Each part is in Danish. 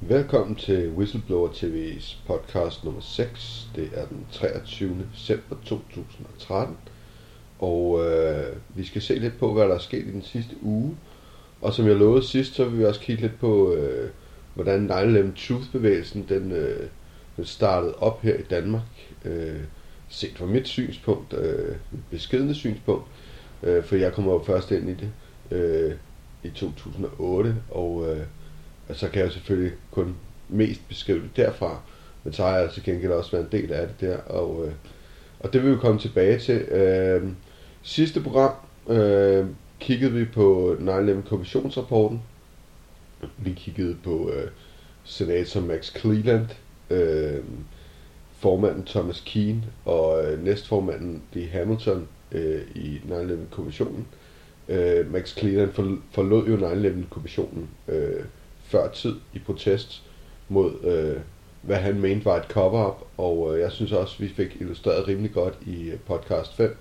Velkommen til Whistleblower TV's podcast nummer 6. Det er den 23. december 2013. Og øh, vi skal se lidt på, hvad der er sket i den sidste uge. Og som jeg lovede sidst, så vil vi også kigge lidt på, øh, hvordan 9-11 Truth-bevægelsen den, øh, den startede op her i Danmark. Øh, set fra mit synspunkt, øh, beskedende synspunkt. Øh, for jeg kommer jo først ind i det øh, i 2008, og... Øh, og så kan jeg selvfølgelig kun mest beskrive det derfra. Men så har jeg altså gengæld også været en del af det der, og, øh, og det vil vi komme tilbage til. Øh, sidste program øh, kiggede vi på 9-11 kommissionsrapporten. Vi kiggede på øh, senator Max Cleland, øh, formanden Thomas Keane og øh, næstformanden Lee Hamilton øh, i 9-11 kommissionen. Øh, Max Cleland forlod jo 9-11 kommissionen øh, før tid i protest mod, øh, hvad han mente var et cover-up, og øh, jeg synes også, vi fik illustreret rimelig godt i øh, podcast 5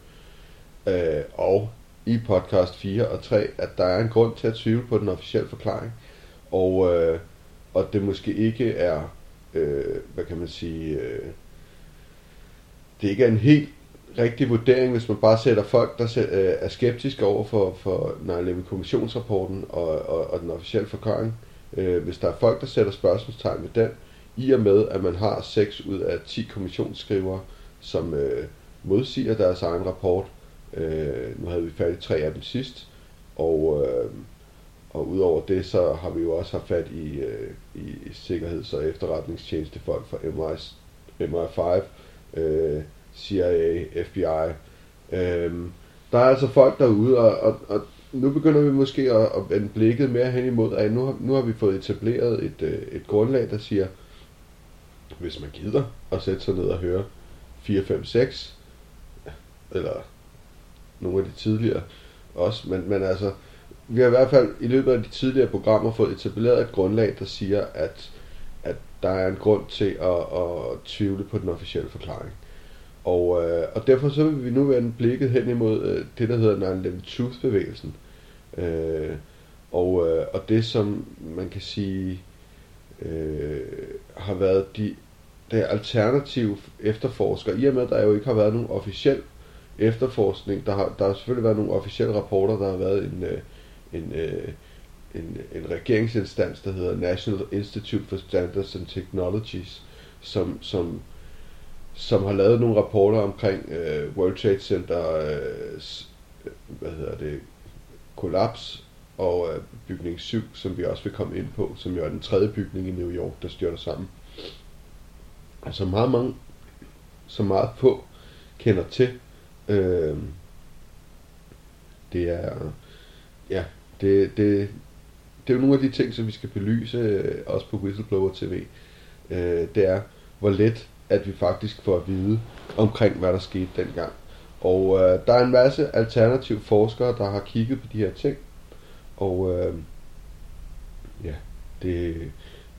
øh, og i podcast 4 og 3, at der er en grund til at tvivle på den officielle forklaring, og, øh, og det måske ikke er, øh, hvad kan man sige, øh, det ikke er en helt rigtig vurdering, hvis man bare sætter folk, der øh, er skeptiske over for, for 9-11 kommissionsrapporten og, og, og den officielle forklaring, øh, hvis der er folk, der sætter spørgsmålstegn ved den, i og med, at man har 6 ud af 10 kommissionsskrivere, som øh, modsiger deres egen rapport. Øh, nu havde vi fat i tre af dem sidst, og, øh, og udover det, så har vi jo også haft fat i, øh, i sikkerheds- og efterretningstjenestefolk fra MI, MI5, øh, CIA, FBI. Øh, der er altså folk derude, og, og, og nu begynder vi måske at, at vende blikket mere hen imod, at nu har, nu har vi fået etableret et, øh, et grundlag, der siger, hvis man gider at sætte sig ned og høre 4, 5, 6, eller nogle af de tidligere også, men, men altså, vi har i hvert fald i løbet af de tidligere programmer fået etableret et grundlag, der siger, at, at der er en grund til at, at tvivle på den officielle forklaring. Og, øh, og derfor så vil vi nu vende blikket hen imod øh, det, der hedder 9-11 Truth-bevægelsen. Øh, og, øh, og det, som man kan sige øh, har været de, de alternative efterforskere, i og med, at der jo ikke har været nogen officiel efterforskning. Der har, der har selvfølgelig været nogle officielle rapporter, der har været en, øh, en, øh, en, en regeringsinstans, der hedder National Institute for Standards and Technologies, som, som som har lavet nogle rapporter omkring øh, World Trade Center, øh, hvad hedder det, kollaps og øh, bygning 7, som vi også vil komme ind på, som jo er den tredje bygning i New York, der styrter sammen. Altså meget mange, så meget få kender til. Øh, det er, ja, det, det, det er jo nogle af de ting, som vi skal belyse, øh, også på Whistleblower TV. Øh, det er, hvor let at vi faktisk får at vide omkring, hvad der skete dengang. Og øh, der er en masse alternative forskere, der har kigget på de her ting. Og øh, ja, det,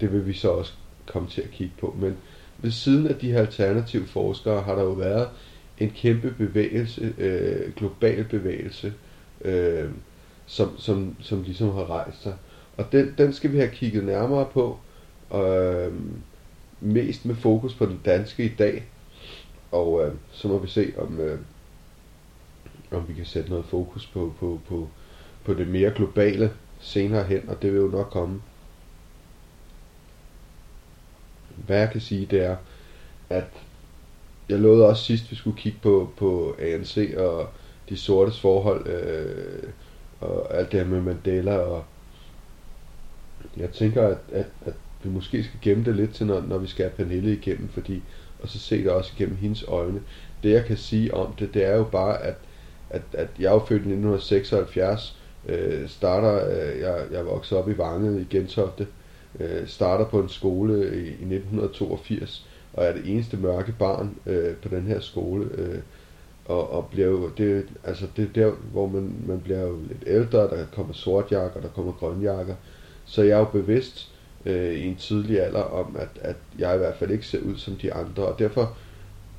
det vil vi så også komme til at kigge på. Men ved siden af de her alternative forskere har der jo været en kæmpe bevægelse, øh, global bevægelse, øh, som, som, som ligesom har rejst sig. Og den, den skal vi have kigget nærmere på. Øh, mest med fokus på den danske i dag. Og øh, så må vi se, om, øh, om vi kan sætte noget fokus på, på, på, på det mere globale senere hen, og det vil jo nok komme. Hvad jeg kan sige, det er, at jeg lovede også sidst, at vi skulle kigge på, på ANC og de sortes forhold, øh, og alt det her med Mandela, og jeg tænker, at, at, at vi måske skal gemme det lidt til, når, når vi skal have Pernille igennem, fordi, og så se det også igennem hendes øjne. Det jeg kan sige om det, det er jo bare, at, at, at jeg er jo født i 1976, øh, starter, øh, jeg, jeg voksede op i Vanget i Gentofte, øh, starter på en skole i, i 1982, og er det eneste mørke barn øh, på den her skole, øh, og, og bliver jo, det, altså det er der, hvor man, man bliver jo lidt ældre, der kommer sortjakker, der kommer grønjakker, så jeg er jo bevidst øh, i en tidlig alder om, at, at jeg i hvert fald ikke ser ud som de andre, og derfor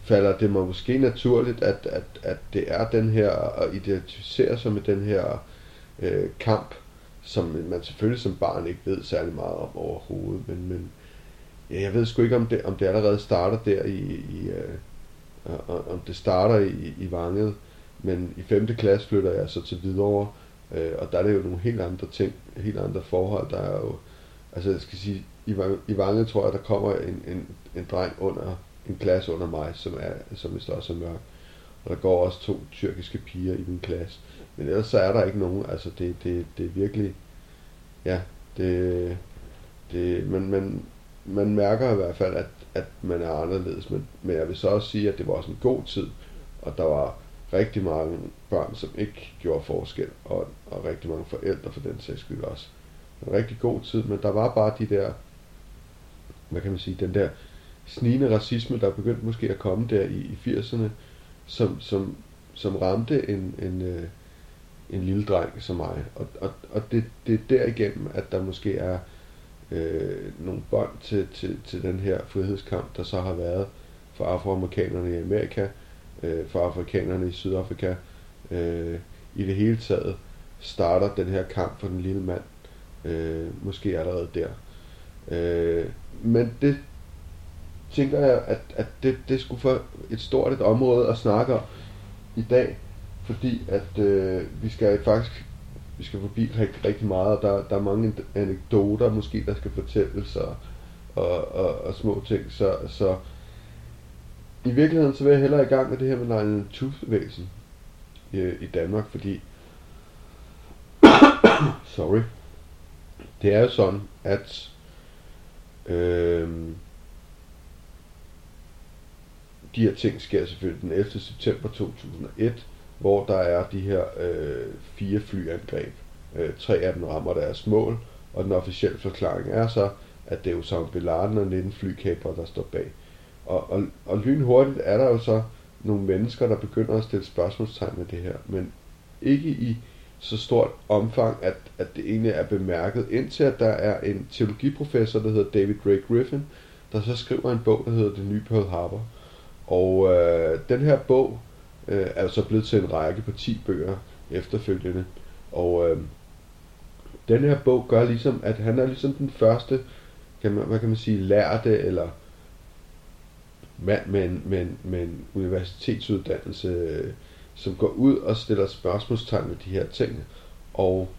falder det mig måske naturligt, at, at, at det er den her, at identificere sig med den her øh, kamp, som man selvfølgelig som barn ikke ved særlig meget om overhovedet, men, men ja, jeg ved sgu ikke, om det, om det allerede starter der i, i øh, om det starter i, i Vanget, men i 5. klasse flytter jeg så til Hvidovre, øh, og der er det jo nogle helt andre ting, helt andre forhold, der er jo, altså jeg skal sige, i, i Vanget tror jeg, der kommer en, en, en dreng under, en klasse under mig, som er, som er også er mørk, og der går også to tyrkiske piger i min klasse, men ellers så er der ikke nogen, altså det, det, det er virkelig, ja, det, det, man, man, man mærker i hvert fald, at, at man er anderledes, men, men jeg vil så også sige, at det var også en god tid, og der var rigtig mange børn, som ikke gjorde forskel, og, og rigtig mange forældre for den sags skyld også. En rigtig god tid, men der var bare de der, hvad kan man sige, den der snigende racisme, der begyndte måske at komme der i, i 80'erne, som, som, som ramte en, en, øh, en lille dreng som mig. Og, og, og det, det er derigennem, at der måske er øh, nogle bånd til, til, til den her frihedskamp, der så har været for afroamerikanerne i Amerika, øh, for afrikanerne i Sydafrika. Øh, I det hele taget starter den her kamp for den lille mand, øh, måske allerede der. Øh, men det tænker jeg, at, at det, det skulle for et stort et område at snakke om i dag, fordi at øh, vi skal faktisk vi skal forbi rigtig, rigtig meget, og der, der er mange anekdoter måske, der skal fortælles, og, og, og, og små ting, så, så i virkeligheden så vil jeg hellere i gang med det her med Lionel Tooth-bevægelsen i, øh, i Danmark, fordi sorry, det er jo sådan, at øh, de her ting sker selvfølgelig den 11. september 2001, hvor der er de her øh, fire flyangreb. Øh, tre af dem rammer deres mål, og den officielle forklaring er så, at det er Osama Bin Laden og 19 flykæber, der står bag. Og, og, og lynhurtigt er der jo så nogle mennesker, der begynder at stille spørgsmålstegn med det her, men ikke i så stort omfang, at, at det egentlig er bemærket, indtil at der er en teologiprofessor, der hedder David Ray Griffin, der så skriver en bog, der hedder Det nye Pearl Harbor. Og øh, den her bog øh, er så blevet til en række på 10 bøger efterfølgende. Og øh, den her bog gør ligesom, at han er ligesom den første, kan man, hvad kan man sige, lærte eller mand med en, med en, med en universitetsuddannelse, øh, som går ud og stiller spørgsmålstegn ved de her ting. Og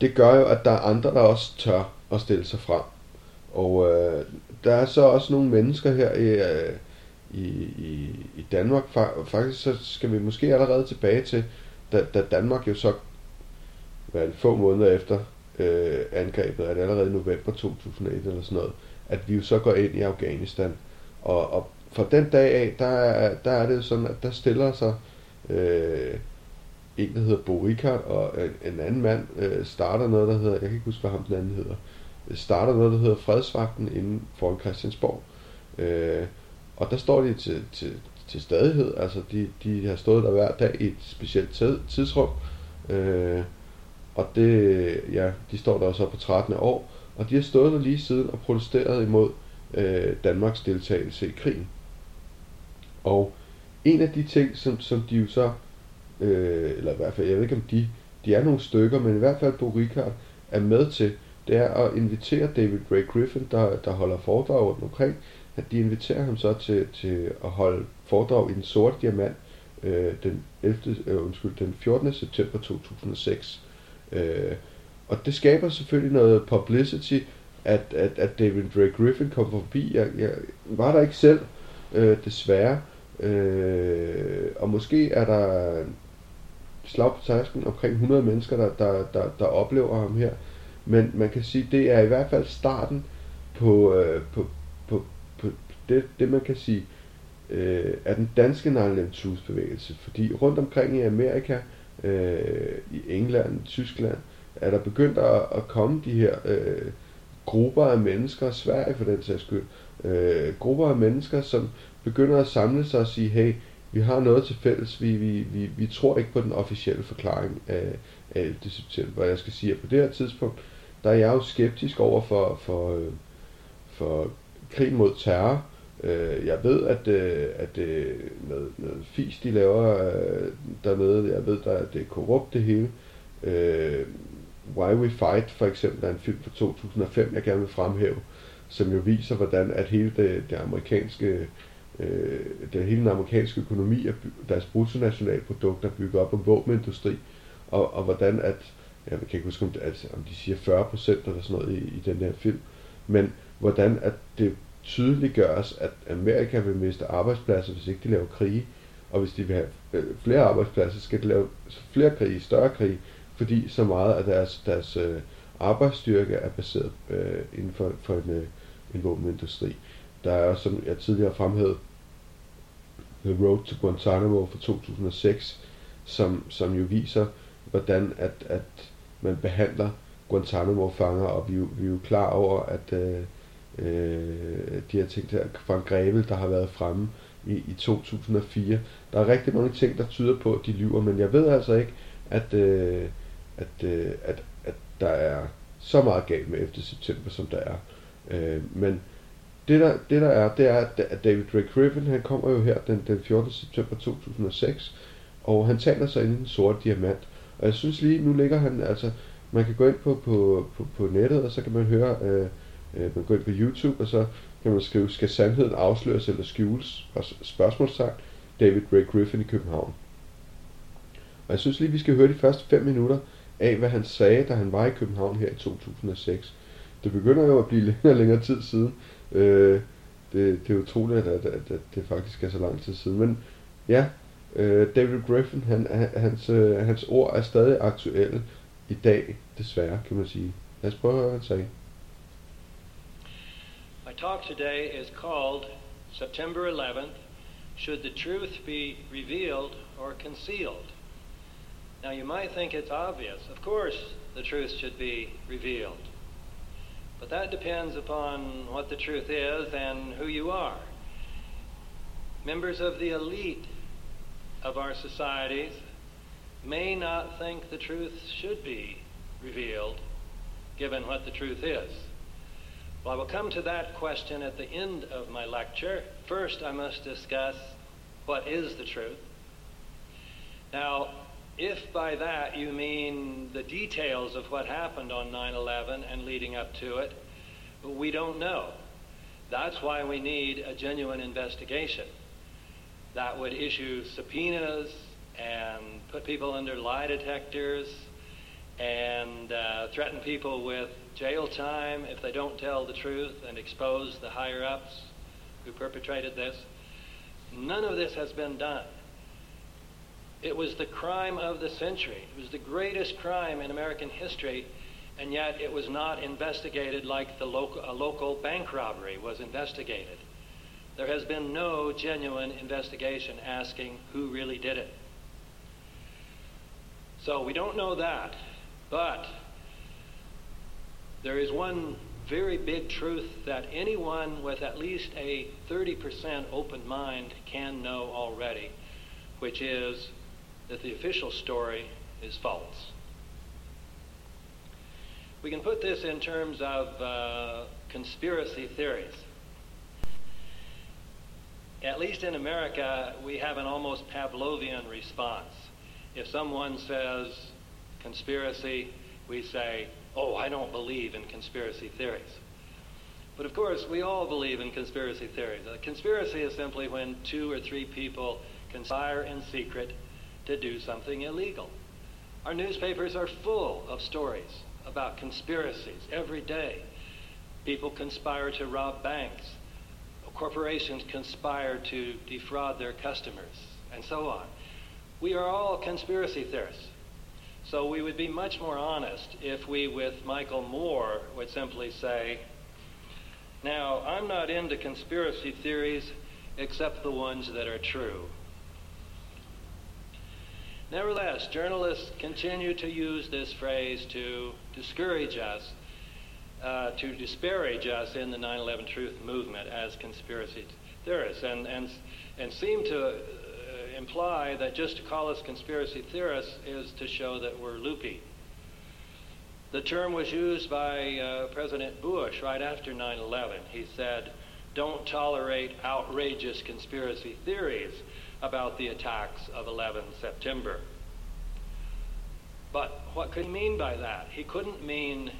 det gør jo, at der er andre, der også tør at stille sig frem. Og øh, der er så også nogle mennesker her i, øh, i, i, i Danmark. Faktisk så skal vi måske allerede tilbage til, da, da Danmark jo så hvad, få måneder efter øh, angrebet, er det allerede i november 2001 eller sådan noget, at vi jo så går ind i Afghanistan. Og, og fra den dag af, der er, der er det jo sådan, at der stiller sig øh, en, der hedder Bo Rikard, og en, en anden mand øh, starter noget, der hedder, jeg kan ikke huske, hvad ham den anden hedder, øh, starter noget, der hedder Fredsvagten inden for Christiansborg. Øh, og der står de til, til, til stadighed, altså de, de har stået der hver dag i et specielt tidsrum, øh, og det, ja, de står der så på 13. år, og de har stået der lige siden og protesteret imod øh, Danmarks deltagelse i krigen. Og en af de ting, som, som de jo så, øh, eller i hvert fald, jeg ved ikke om de, de er nogle stykker, men i hvert fald Bo Richard er med til, det er at invitere David Ray Griffin, der, der holder foredrag rundt omkring, at de inviterer ham så til, til at holde foredrag i den sorte diamant øh, den, 11, øh, undskyld, den 14. september 2006. Øh, og det skaber selvfølgelig noget publicity, at, at, at David Ray Griffin kom forbi. Jeg, jeg var der ikke selv, øh, desværre. Øh, og måske er der slag på tasken omkring 100 mennesker, der, der, der, der oplever ham her. Men man kan sige, det er i hvert fald starten på, øh, på, det, det man kan sige, øh, er den danske Nine Truth bevægelse. Fordi rundt omkring i Amerika, øh, i England, Tyskland, er der begyndt at, at komme de her øh, grupper af mennesker, Sverige for den sags skyld, øh, grupper af mennesker, som begynder at samle sig og sige, hey, vi har noget til fælles, vi, vi, vi, vi tror ikke på den officielle forklaring af, af 11. september. Jeg skal sige, at på det her tidspunkt, der er jeg jo skeptisk over for, for, øh, for krig mod terror, Øh, jeg ved, at, øh, at det noget, noget fis, de laver øh, dernede, jeg ved, der, at det er korrupt det hele. Øh, Why We Fight for eksempel er en film fra 2005, jeg gerne vil fremhæve, som jo viser, hvordan at hele det, det amerikanske øh, det hele den amerikanske økonomi, og deres bruttonationalprodukt er bygget op om våbenindustri, og, og hvordan at, jeg kan ikke huske, om, om de siger 40 procent eller sådan noget i, i den her film, men hvordan at det tydeliggøres, at Amerika vil miste arbejdspladser, hvis ikke de laver krige, og hvis de vil have øh, flere arbejdspladser, skal de lave flere krige, større krige, fordi så meget af deres, deres øh, arbejdsstyrke er baseret øh, inden for, for en, øh, en våbenindustri. Der er også, som jeg tidligere fremhævede, The Road to Guantanamo fra 2006, som, som jo viser, hvordan at, at man behandler Guantanamo-fanger, og vi, vi er jo klar over, at øh, øh, de her ting der fra Grevel, der har været fremme i, i 2004. Der er rigtig mange ting, der tyder på, at de lyver, men jeg ved altså ikke, at, øh, at, øh, at, at der er så meget galt med efter september, som der er. Øh, men det der, det der er, det er, at David Ray Griffin, han kommer jo her den, den 14. september 2006, og han taler sig ind i den sorte diamant. Og jeg synes lige, nu ligger han, altså, man kan gå ind på, på, på, på nettet, og så kan man høre, øh, øh, man går ind på YouTube, og så kan man skrive, skal sandheden afsløres eller skjules? Og spørgsmålstegn, David Ray Griffin i København. Og jeg synes lige, vi skal høre de første 5 minutter af, hvad han sagde, da han var i København her i 2006. Det begynder jo at blive længere og længere tid siden. Øh, det, det er utroligt, at, at, at det faktisk er så lang tid siden. Men ja, øh, David Griffin, han, hans, øh, hans ord er stadig aktuelle i dag, desværre, kan man sige. Lad os prøve at høre, hvad han sagde. Talk today is called September 11th Should the Truth Be Revealed or Concealed? Now, you might think it's obvious. Of course, the truth should be revealed. But that depends upon what the truth is and who you are. Members of the elite of our societies may not think the truth should be revealed, given what the truth is. Well, I will come to that question at the end of my lecture. First, I must discuss what is the truth. Now, if by that you mean the details of what happened on 9 11 and leading up to it, we don't know. That's why we need a genuine investigation that would issue subpoenas and put people under lie detectors and uh, threaten people with jail time if they don't tell the truth and expose the higher ups who perpetrated this. None of this has been done. It was the crime of the century. It was the greatest crime in American history, and yet it was not investigated like the local, a local bank robbery was investigated. There has been no genuine investigation asking who really did it. So we don't know that, but there is one very big truth that anyone with at least a 30% open mind can know already, which is that the official story is false. We can put this in terms of uh, conspiracy theories. At least in America, we have an almost Pavlovian response. If someone says conspiracy, we say, oh, I don't believe in conspiracy theories. But of course, we all believe in conspiracy theories. A conspiracy is simply when two or three people conspire in secret to do something illegal. Our newspapers are full of stories about conspiracies every day. People conspire to rob banks. Corporations conspire to defraud their customers, and so on. We are all conspiracy theorists. So we would be much more honest if we, with Michael Moore, would simply say, now, I'm not into conspiracy theories except the ones that are true. Nevertheless, journalists continue to use this phrase to discourage us, uh, to disparage us in the 9 11 truth movement as conspiracy theorists, and, and, and seem to imply that just to call us conspiracy theorists is to show that we're loopy. The term was used by uh, President Bush right after 9 11. He said, Don't tolerate outrageous conspiracy theories about the attacks of 11 September. But what could he mean by that? He couldn't mean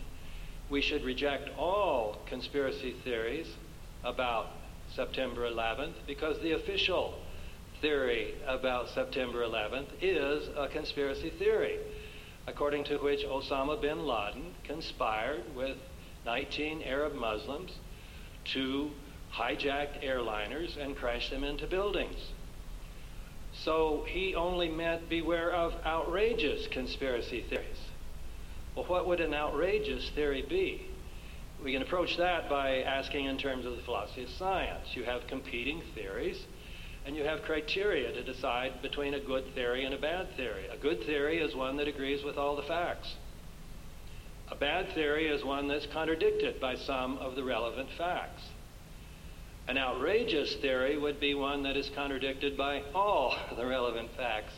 we should reject all conspiracy theories about September 11th because the official theory about September 11th is a conspiracy theory, according to which Osama bin Laden conspired with 19 Arab Muslims to hijack airliners and crash them into buildings. So he only meant beware of outrageous conspiracy theories. Well, what would an outrageous theory be? We can approach that by asking in terms of the philosophy of science. You have competing theories, and you have criteria to decide between a good theory and a bad theory. A good theory is one that agrees with all the facts. A bad theory is one that's contradicted by some of the relevant facts. An outrageous theory would be one that is contradicted by all the relevant facts.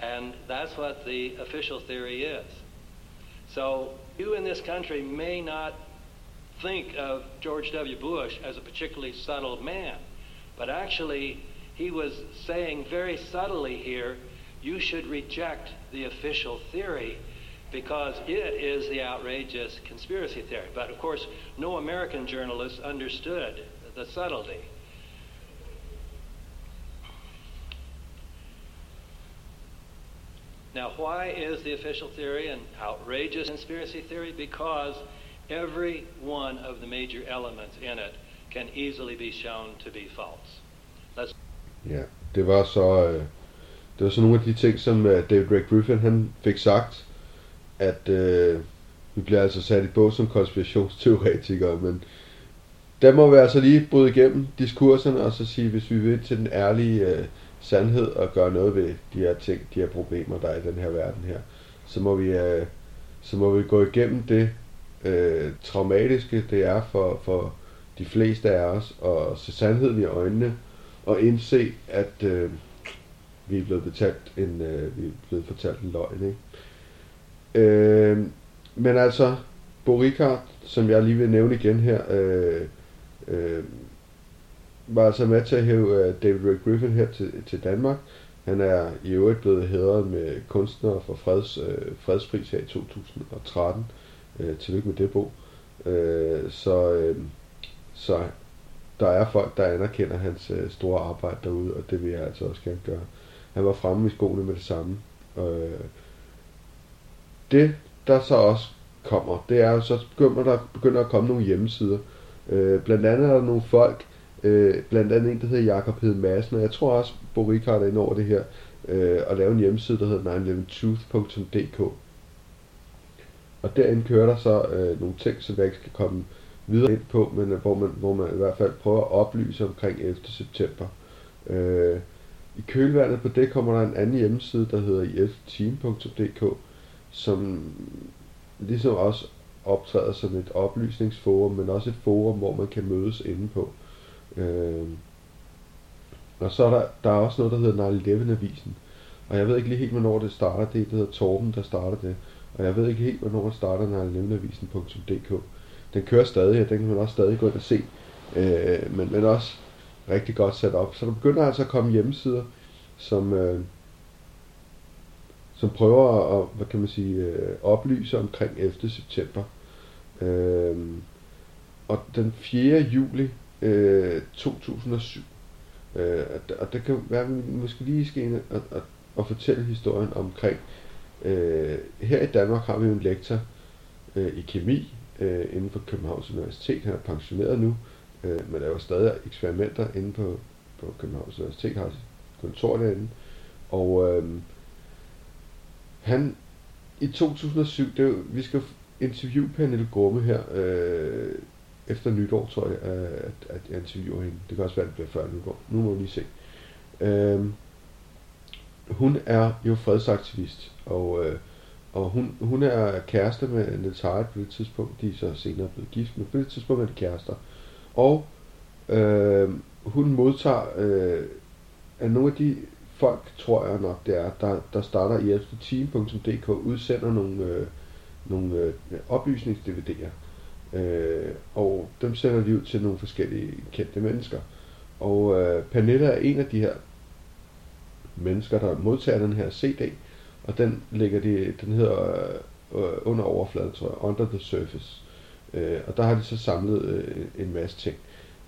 And that's what the official theory is. So you in this country may not think of George W. Bush as a particularly subtle man, but actually he was saying very subtly here, you should reject the official theory because it is the outrageous conspiracy theory. But of course, no American journalist understood the subtlety. Now, why is the official theory an outrageous conspiracy theory? Because every one of the major elements in it can easily be shown to be false. Let's Ja, det var så øh, det var så nogle af de ting, som øh, David Drake Griffin han fik sagt, at øh, vi bliver altså sat i bog som konspirationsteoretikere, men der må vi altså lige bryde igennem diskurserne og så sige, hvis vi vil til den ærlige øh, sandhed og gøre noget ved de her ting, de her problemer, der er i den her verden her, så må vi, øh, så må vi gå igennem det øh, traumatiske, det er for, for de fleste af os, og se sandheden i øjnene, og indse, at øh, vi er blevet betalt en, øh, vi er blevet fortalt en løgn, ikke? Øh, men altså, Bo Ricard, som jeg lige vil nævne igen her, øh, øh, var altså med til at hæve øh, David Ray Griffin her til, til Danmark. Han er i øvrigt blevet hædret med kunstner for freds, øh, fredspris her i 2013. Øh, tillykke med det, Bo. Øh, så, øh, så der er folk, der anerkender hans øh, store arbejde derude, og det vil jeg altså også gerne gøre. Han var fremme i skoene med det samme. Øh, det, der så også kommer, det er så begynder der begynder at komme nogle hjemmesider. Øh, blandt andet er der nogle folk, øh, blandt andet en, der hedder Jakob Hed Madsen, og jeg tror også, Bo Rikard er inde over det her, øh, at lave en hjemmeside, der hedder 911truth.dk. Og derinde kører der så øh, nogle ting, som jeg ikke skal komme videre ind på, men øh, hvor, man, hvor man i hvert fald prøver at oplyse omkring 11. september. Øh, I kølvandet på det kommer der en anden hjemmeside, der hedder ifteam.dk, som ligesom også optræder som et oplysningsforum, men også et forum, hvor man kan mødes inde på. Øh, og så er der, der er også noget, der hedder 9-11-avisen. Og jeg ved ikke lige helt, hvornår det starter. Det hedder Torben, der starter det. Og jeg ved ikke helt, hvornår man starter 9-11avisen.dk. Den kører stadig, og den kan man også stadig gå ind og se. Øh, men, men også rigtig godt sat op. Så der begynder altså at komme hjemmesider, som, øh, som prøver at, hvad kan man sige, øh, oplyse omkring 11. september. Øh, og den 4. juli øh, 2007, øh, og det kan være, at vi måske lige skal ind og, og, og fortælle historien omkring, øh, her i Danmark har vi jo en lektor øh, i kemi øh, inden for Københavns Universitet. Han er pensioneret nu, øh, men laver stadig eksperimenter inde på, på Københavns Universitet, har kontor derinde. Og øh, han i 2007, det er jo, vi skal interviewe Pernille Grumme her øh, efter nytår, tror jeg, at, at jeg interviewer hende. Det kan også være, at det bliver før nytår. Nu må vi lige se. Øh, hun er jo fredsaktivist, og, øh, og hun, hun er kæreste med Niels Harald på det tidspunkt. De er så senere blevet gift, men på det tidspunkt er de kærester. Og øh, hun modtager øh, af nogle af de folk, tror jeg nok det er, der, der starter i efterteam.dk, udsender nogle, øh, nogle øh, oplysnings-DVD'er. Øh, og dem sender de ud til nogle forskellige kendte mennesker. Og øh, Pernille er en af de her mennesker, der modtager den her CD, og den ligger de, den hedder øh, under overfladen, tror jeg, Under the Surface. Øh, og der har de så samlet øh, en masse ting.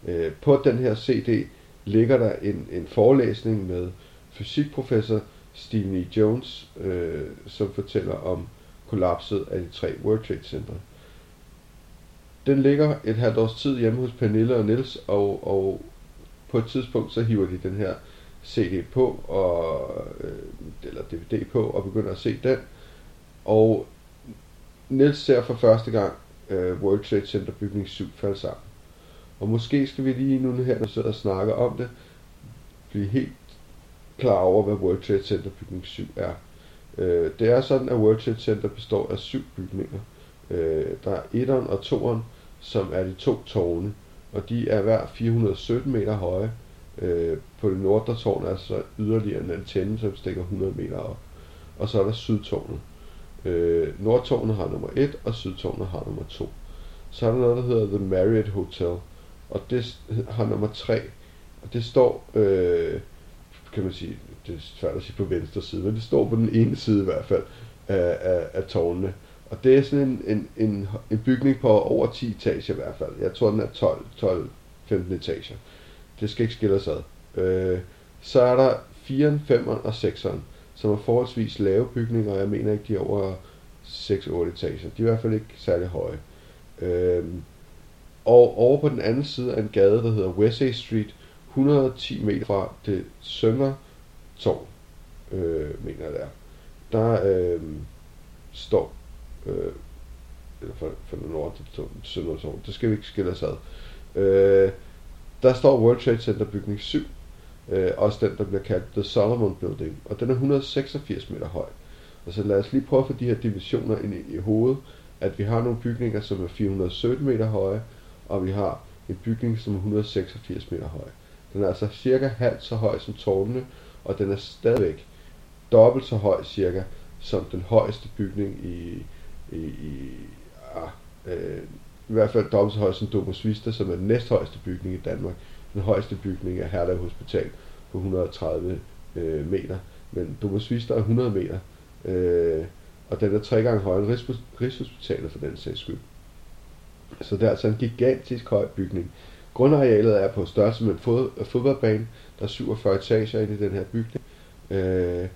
Øh, på den her CD ligger der en, en forelæsning med fysikprofessor Stephen E. Jones, øh, som fortæller om kollapset af de tre World Trade Center. Den ligger et halvt års tid hjemme hos Pernille og Niels, og, og på et tidspunkt så hiver de den her CD på, og, øh, eller DVD på, og begynder at se den. Og Niels ser for første gang øh, World Trade Center bygning 7 falde sammen. Og måske skal vi lige nu her, når vi sidder og snakker om det, blive helt klar over, hvad World Trade Center bygning 7 er. Øh, det er sådan, at World Trade Center består af syv bygninger. Øh, der er etteren og toeren, som er de to tårne, og de er hver 417 meter høje. Øh, på det nordre tårn er så yderligere en antenne, som stikker 100 meter op. Og så er der sydtårnet. Øh, Nordtårnet har nummer 1, og Sydtårnet har nummer 2. Så er der noget, der hedder The Marriott Hotel, og det har nummer 3. Og det står, øh, kan man sige, det er svært at sige på venstre side, men det står på den ene side i hvert fald af, af, af tårnene. Og det er sådan en, en, en, en bygning på over 10 etager i hvert fald. Jeg tror, den er 12, 12 15 etager. Det skal ikke skille os ad. Øh, så er der 4'eren, 5'eren og 6'eren som er forholdsvis lave bygninger, og jeg mener ikke, de er over 6-8 etager. De er i hvert fald ikke særlig høje. Øh, og over på den anden side af en gade, der hedder West Street, 110 meter fra det Sønder Tårn, øh, mener jeg det er, der øh, står, øh, eller for, for den nord til Sønder Torv, det skal vi ikke skille os ad. Øh, der står World Trade Center bygning 7, Øh, også den, der bliver kaldt The Solomon Building. Og den er 186 meter høj. Og så lad os lige prøve at få de her dimensioner ind i hovedet. At vi har nogle bygninger, som er 417 meter høje, og vi har en bygning, som er 186 meter høj. Den er altså cirka halvt så høj som tårnene, og den er stadigvæk dobbelt så høj cirka som den højeste bygning i, i, i ah, øh, i hvert fald dobbelt så høj som Domus Vista, som er den næsthøjeste bygning i Danmark. Den højeste bygning er Herlev Hospital på 130 øh, meter, men Domus Vista er 100 meter, øh, og den er tre gange højere end Rigshospitalet for den sags skyld. Så det er altså en gigantisk høj bygning. Grundarealet er på størrelse med en fod, fodboldbane. Der er 47 etager inde i den her bygning. Øh,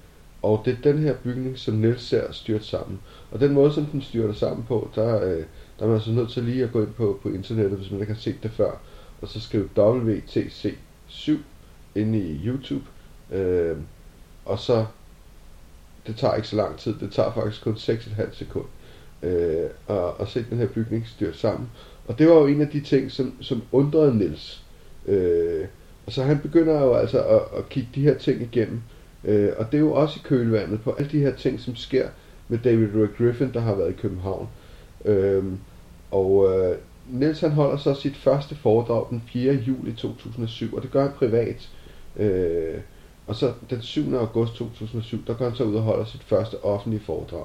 og det er den her bygning, som Niels ser styrt sammen. Og den måde, som den styrter sammen på, der, øh, der er man altså nødt til lige at gå ind på, på internettet, hvis man ikke har set det før og så skrive WTC7 inde i YouTube. Øh, og så, det tager ikke så lang tid, det tager faktisk kun 6,5 sekunder øh, at, at se den her bygning styrt sammen. Og det var jo en af de ting, som, som undrede Niels. Øh, og så han begynder jo altså at, at kigge de her ting igennem. Øh, og det er jo også i kølvandet på alle de her ting, som sker med David Roy Griffin, der har været i København. Øh, og øh, Niels han holder så sit første foredrag den 4. juli 2007, og det gør han privat. Øh, og så den 7. august 2007, der går han så ud og holder sit første offentlige foredrag.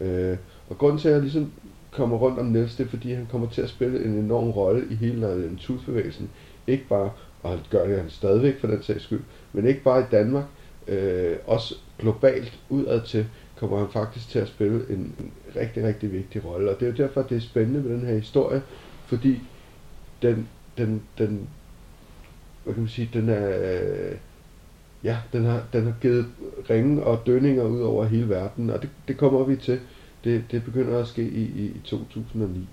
Øh, og grunden til, at jeg ligesom kommer rundt om Niels, det er, fordi han kommer til at spille en enorm rolle i hele den bevægelsen Ikke bare, og han gør det han stadigvæk for den sags skyld, men ikke bare i Danmark, øh, også globalt udad til, kommer han faktisk til at spille en, en rigtig, rigtig vigtig rolle. Og det er jo derfor, det er spændende med den her historie, fordi den, den, den, hvad kan man sige, den er, øh, ja, den har, den har givet ringe og dønninger ud over hele verden, og det, det kommer vi til. Det, det begynder at ske i, i, i 2009.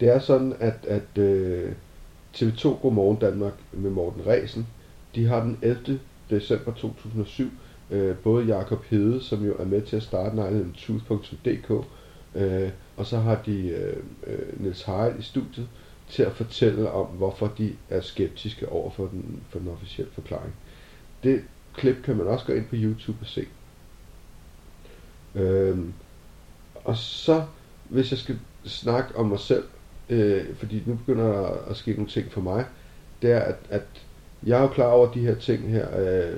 Det er sådan, at, at øh, uh, TV2 Godmorgen Danmark med Morten Resen, de har den 11. december 2007 øh, både Jakob Hede, som jo er med til at starte Truth.dk, øh, og så har de øh, øh, Niels Heil i studiet til at fortælle om, hvorfor de er skeptiske over for den, for den officielle forklaring. Det klip kan man også gå ind på YouTube og se. Øh, og så, hvis jeg skal snakke om mig selv, øh, fordi nu begynder der at ske nogle ting for mig, det er, at, at jeg er jo klar over de her ting her, øh,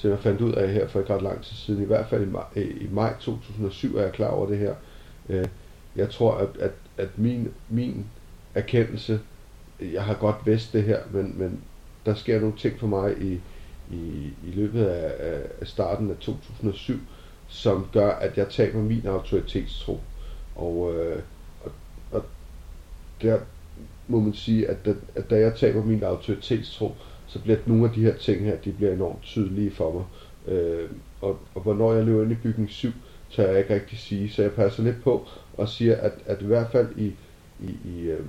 som jeg fandt ud af her for ikke ret lang tid siden. I hvert fald i maj, i maj 2007 er jeg klar over det her. Øh, jeg tror, at, at, at min, min erkendelse, jeg har godt vidst det her, men, men der sker nogle ting for mig i, i, i løbet af, af starten af 2007, som gør, at jeg taber min autoritetstro. Og, øh, og, og der må man sige, at da, at da jeg taber min autoritetstro, så bliver nogle af de her ting her, de bliver enormt tydelige for mig. Øh, og, og hvornår jeg løber ind i bygning 7, tør jeg ikke rigtig sige. Så jeg passer lidt på og siger, at, at i hvert fald i, i, i, øh,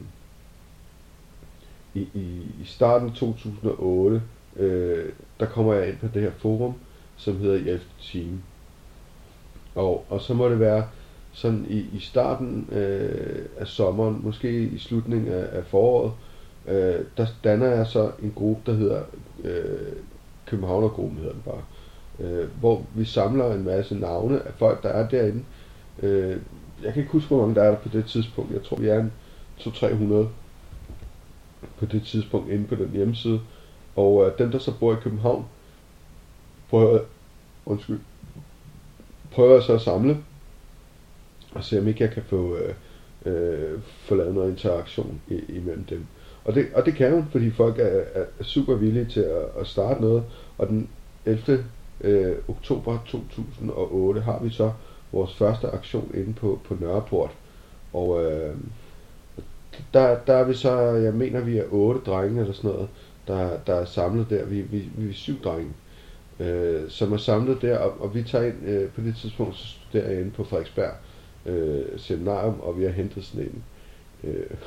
i, i, i starten af 2008, øh, der kommer jeg ind på det her forum, som hedder i 11. time. Og, og så må det være sådan i, i starten øh, af sommeren, måske i slutningen af, af foråret, øh, øh, der danner jeg så en gruppe, der hedder øh, Københavnergruppen, hedder den bare. Øh, hvor vi samler en masse navne af folk, der er derinde. Øh, jeg kan ikke huske, hvor mange der er der på det tidspunkt. Jeg tror, vi er en 200-300 på det tidspunkt inde på den hjemmeside. Og øh, dem, der så bor i København, prøver, undskyld, prøver så at samle og se om ikke jeg kan få, øh, øh, få lavet noget interaktion i, imellem dem. Og det, og det kan hun, fordi folk er, er super villige til at, at starte noget. Og den 11. Øh, oktober 2008 har vi så vores første aktion inde på, på Nørreport. Og øh, der, der er vi så, jeg mener vi er otte drenge eller sådan noget, der, der er samlet der. Vi, vi, vi er syv drenge, øh, som er samlet der, og, og vi tager ind, øh, på det tidspunkt så studerer jeg inde på Frederiksberg øh, seminarium, og vi har hentet sådan en, øh,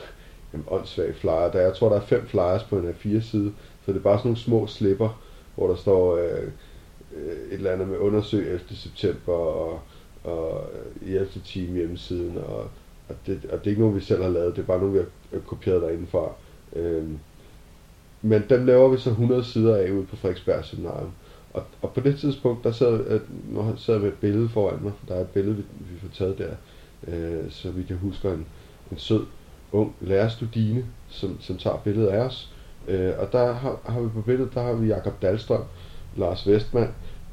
en åndssvag flyer. Der, jeg tror, der er fem flyers på en af fire side, så det er bare sådan nogle små slipper, hvor der står øh, øh et eller andet med undersøg 11. september, og, og øh, i 11. time hjemmesiden, og, og, det, og det er ikke nogen, vi selv har lavet, det er bare nogen, vi har øh, kopieret derindefra. Øh, men den laver vi så 100 sider af ude på Frederiksberg Seminarium. Og, og på det tidspunkt, der sad, at, nu sad jeg med et billede foran mig, der er et billede, vi, vi får taget der, øh, så vi kan huske en, en sød, ung lærerstudine, som, som tager billedet af os. Øh, og der har, har vi på billedet, der har vi Jakob Dahlstrøm, Lars Westman,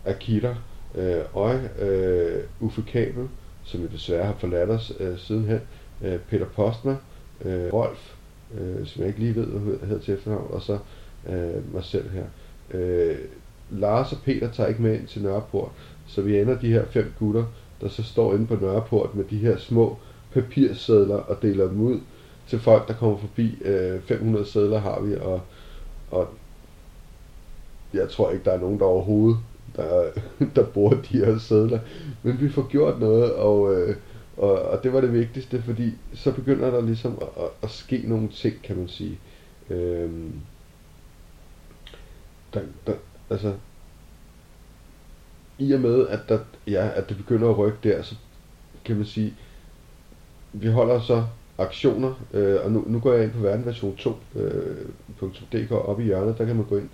Akita, øh, og øh, Uffe Kabel, som vi desværre har forladt os øh, sidenhen, øh, Peter Postma, øh, Rolf, øh, som jeg ikke lige ved, hvad hedder til efternavn, og så øh, mig selv her. Øh, Lars og Peter tager ikke med ind til Nørreport, så vi ender de her fem gutter, der så står inde på Nørreport med de her små papirsedler og deler dem ud til folk, der kommer forbi. Øh, 500 sedler har vi, og, og jeg tror ikke, der er nogen, der overhovedet der, der bruger de her sedler. Men vi får gjort noget, og, øh, og, og det var det vigtigste, fordi så begynder der ligesom at, at, at ske nogle ting, kan man sige. Øh, der, der, altså, i og med, at, der, ja, at det begynder at rykke der, så kan man sige, vi holder så aktioner, øh, og nu, nu går jeg ind på verdenversion 2.dk øh, op i hjørnet, der kan man gå ind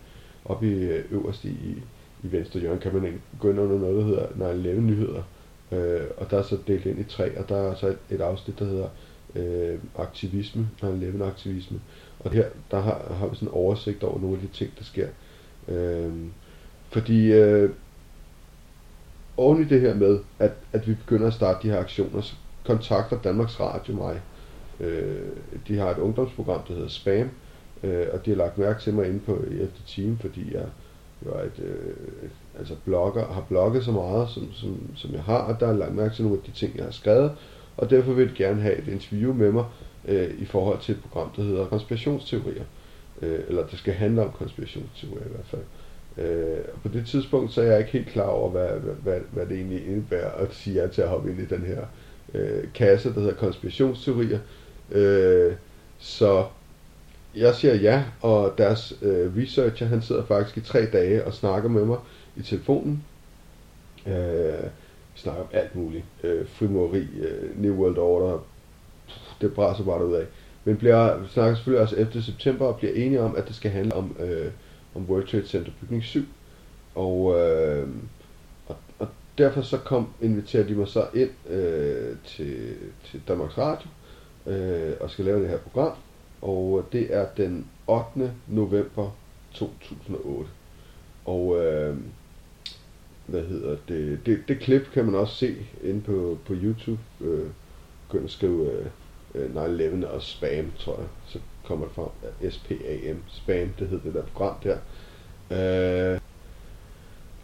op i øh, øverst i, i venstre hjørne, kan man gå ind under noget, der hedder 9-11 nyheder, øh, og der er så delt ind i tre, og der er så et, et afsnit, der hedder øh, aktivisme, 9-11 aktivisme, og her, der har, har vi sådan en oversigt over nogle af de ting, der sker. Øh, fordi øh, oven i det her med, at, at vi begynder at starte de her aktioner, så kontakter Danmarks Radio mig. Øh, de har et ungdomsprogram, der hedder Spam, øh, og de har lagt mærke til mig inde på efter time, fordi jeg jo er et, øh, altså blogger, har blogget så meget, som, som, som jeg har, og der er lagt mærke til nogle af de ting, jeg har skrevet, og derfor vil de gerne have et interview med mig øh, i forhold til et program, der hedder Konspirationsteorier. Øh, eller det skal handle om konspirationsteorier i hvert fald. Øh, på det tidspunkt så er jeg ikke helt klar over, hvad, hvad, hvad, hvad det egentlig indebærer at sige ja til at hoppe ind i den her øh, kasse, der hedder konspirationsteorier. Øh, så jeg siger ja, og deres øh, researcher, han sidder faktisk i tre dage og snakker med mig i telefonen. Øh, vi snakker om alt muligt. Øh, frimureri, øh, New World Order, det brænder bare ud af. Men bliver, vi snakker selvfølgelig også efter september og bliver enige om, at det skal handle om øh, om World Trade Center bygning 7. Og, øh, og, og derfor så kom, inviterede de mig så ind øh, til, til Danmarks Radio øh, og skal lave det her program. Og øh, det er den 8. november 2008. Og øh, hvad hedder det, det, det klip kan man også se inde på, på YouTube. Øh, Begynd at skrive øh, øh 9-11 og spam, tror jeg. Så kommer det frem. SPAM, spam, det hedder det der program der. Øh,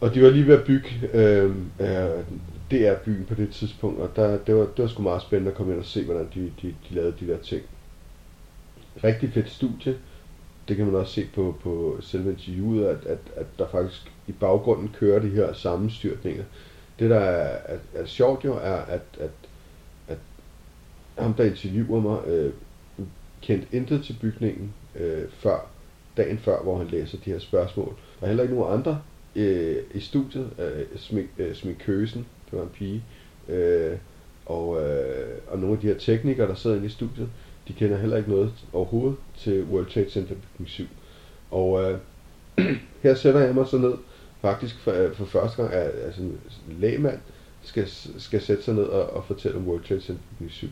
og de var lige ved at bygge øh, øh, DR-byen på det tidspunkt, og der, det, var, det var sgu meget spændende at komme ind og se, hvordan de, de, de lavede de der ting. Rigtig fedt studie. Det kan man også se på, på selve interviewet, at, at, at der faktisk i baggrunden kører de her sammenstyrtninger. Det der er, er, er sjovt jo, er, at, at, at ham, der interviewer mig, øh, kendte intet til bygningen øh, før, dagen før, hvor han læser de her spørgsmål. Der er heller ikke nogen andre øh, i studiet. Øh, Smik, øh, Smik Køsen, det var en pige, øh, og, øh, og nogle af de her teknikere, der sidder inde i studiet, de kender heller ikke noget overhovedet til World Trade Center bygning 7. Og øh, her sætter jeg mig så ned, faktisk for, øh, for første gang, at altså, en lægmand skal, skal sætte sig ned og, og fortælle om World Trade Center bygning 7.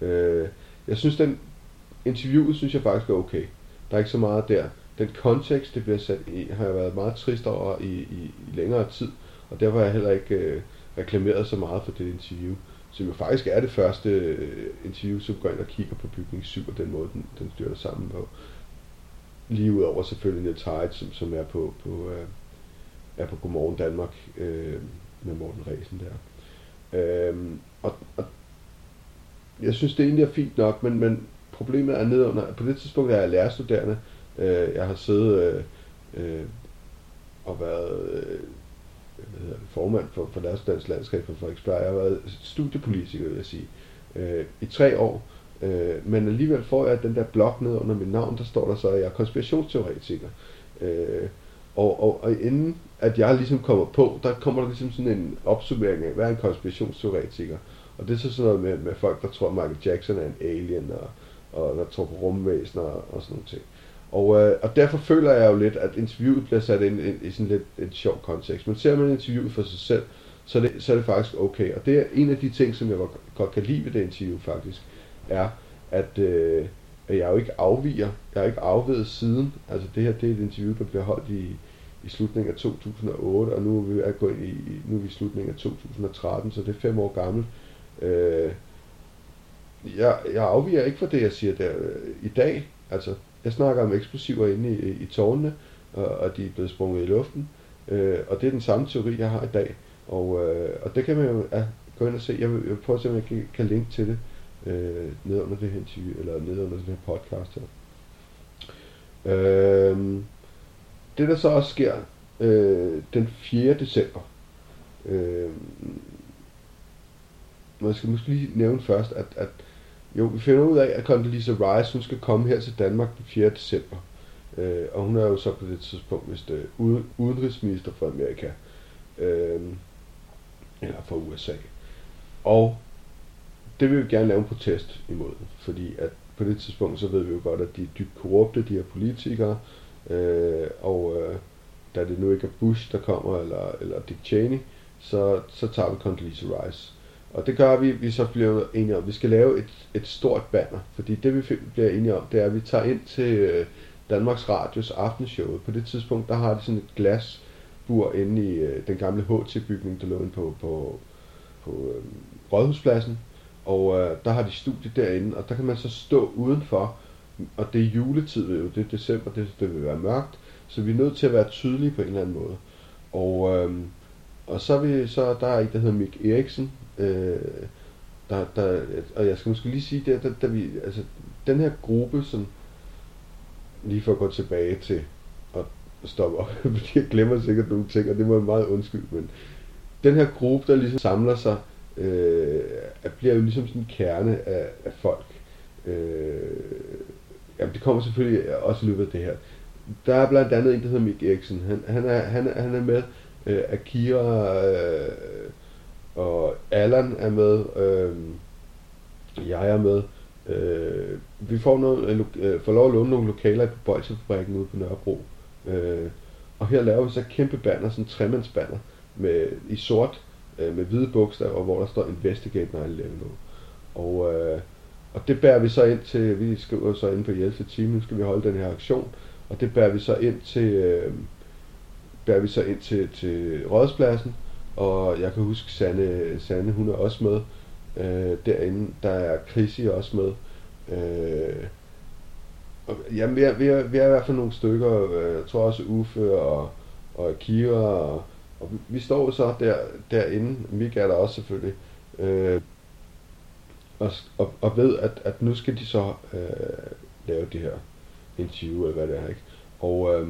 Øh, jeg synes, den interviewet synes jeg faktisk er okay. Der er ikke så meget der. Den kontekst, det bliver sat i, har jeg været meget trist over i, i, i længere tid, og derfor har jeg heller ikke øh, reklameret så meget for det interview, som jo faktisk er det første øh, interview, som går ind og kigger på bygning 7 og den måde, den, den styrter sammen på. Lige udover selvfølgelig Niels Heidt, som, som er på, på, øh, er på Godmorgen Danmark øh, med Morten Resen der. Øh, og, og jeg synes, det egentlig er fint nok, men, men problemet er nedenunder. på det tidspunkt er jeg lærerstuderende, øh, jeg har siddet øh, øh, og været øh, Øh, formand for, for Dansk Landskab for Frederiksberg, jeg har været studiepolitiker, vil jeg sige, øh, i tre år, øh, men alligevel får jeg den der blok ned under mit navn, der står der så, at jeg er konspirationsteoretiker. Øh, og, og, og inden at jeg ligesom kommer på, der kommer der ligesom sådan en opsummering af, hvad er en konspirationsteoretiker? Og det er så sådan noget med, med folk, der tror, at Michael Jackson er en alien, og, og der tror på rumvæsener og, og sådan noget ting. Og, øh, og derfor føler jeg jo lidt, at interviewet bliver sat ind i, i sådan lidt en sjov kontekst. Men ser man interviewet for sig selv, så er, det, så er det faktisk okay. Og det er en af de ting, som jeg godt kan lide ved det interview faktisk, er, at, øh, at jeg jo ikke afviger. Jeg har ikke afveget siden. Altså det her, det er et interview, der bliver holdt i, i slutningen af 2008, og nu er vi, er gået i, nu er vi i slutningen af 2013, så det er fem år gammelt. Øh, jeg, jeg afviger ikke fra det, jeg siger der øh, i dag. Altså, jeg snakker om eksplosiver inde i, i tårnene, og, og de er blevet sprunget i luften. Øh, og det er den samme teori, jeg har i dag. Og, øh, og det kan man jo ja, gå ind og se. Jeg vil, jeg vil prøve at se, om jeg kan, kan linke til det øh, ned under det her interview, eller ned under den her podcast her. Øh, det der så også sker øh, den 4. december, øh, man skal måske lige nævne først, at, at jo, vi finder ud af, at Condoleezza Rice, hun skal komme her til Danmark den 4. december. Øh, og hun er jo så på det tidspunkt vist øh, udenrigsminister for Amerika. Øh, eller for USA. Og det vil vi gerne lave en protest imod, fordi at på det tidspunkt, så ved vi jo godt, at de er dybt korrupte, de her politikere, øh, og øh, da det nu ikke er Bush, der kommer, eller, eller Dick Cheney, så, så tager vi Condoleezza Rice. Og det gør vi, vi så bliver enige om, vi skal lave et, et stort banner, fordi det vi bliver enige om, det er, at vi tager ind til øh, Danmarks Radios aftenshow. På det tidspunkt, der har de sådan et glasbur inde i øh, den gamle HT-bygning, der lå inde på, på, på øh, Rådhuspladsen. Og øh, der har de studiet derinde, og der kan man så stå udenfor, og det er juletid, det er december, det, det vil være mørkt, så vi er nødt til at være tydelige på en eller anden måde. Og, øh, og så er vi, så der er en, der hedder Mik Eriksen, Øh, der, der, og jeg skal måske lige sige, der, der, der vi, altså, den her gruppe, som lige for at gå tilbage til at stoppe op, fordi jeg glemmer sikkert nogle ting, og det må jeg meget undskylde, men den her gruppe, der ligesom samler sig, øh, bliver jo ligesom sådan en kerne af, af folk. Øh, jamen, det kommer selvfølgelig også i løbet af det her. Der er blandt andet en, der hedder Mik Eriksen. Han, han, er, han, er, han er med. Øh, Akira øh, og Allan er med, øh, jeg er med. Øh, vi får, noget, øh, øh, får lov at låne nogle lokaler på Bolsjefabrikken ude på Nørrebro. Øh, og her laver vi så kæmpe banner, sådan tremandsbanner, med, i sort, øh, med hvide bogstaver, hvor der står Investigate 9-11 Og, øh, og det bærer vi så ind til, vi skriver så ind på Hjælse Team, nu skal vi holde den her aktion, og det bærer vi så ind til, øh, bærer vi så ind til, til Rådspladsen, og jeg kan huske, Sanne, Sanne hun er også med øh, derinde. Der er Chrissy også med. Øh, og, jamen, vi er, vi, er, vi er i hvert fald nogle stykker. Øh, jeg tror også Uffe og, og Kira og, og vi, vi står så der, derinde, Mika er der også selvfølgelig, øh, og, og, og ved, at, at nu skal de så øh, lave det her interview, eller hvad det er, ikke? Og øh,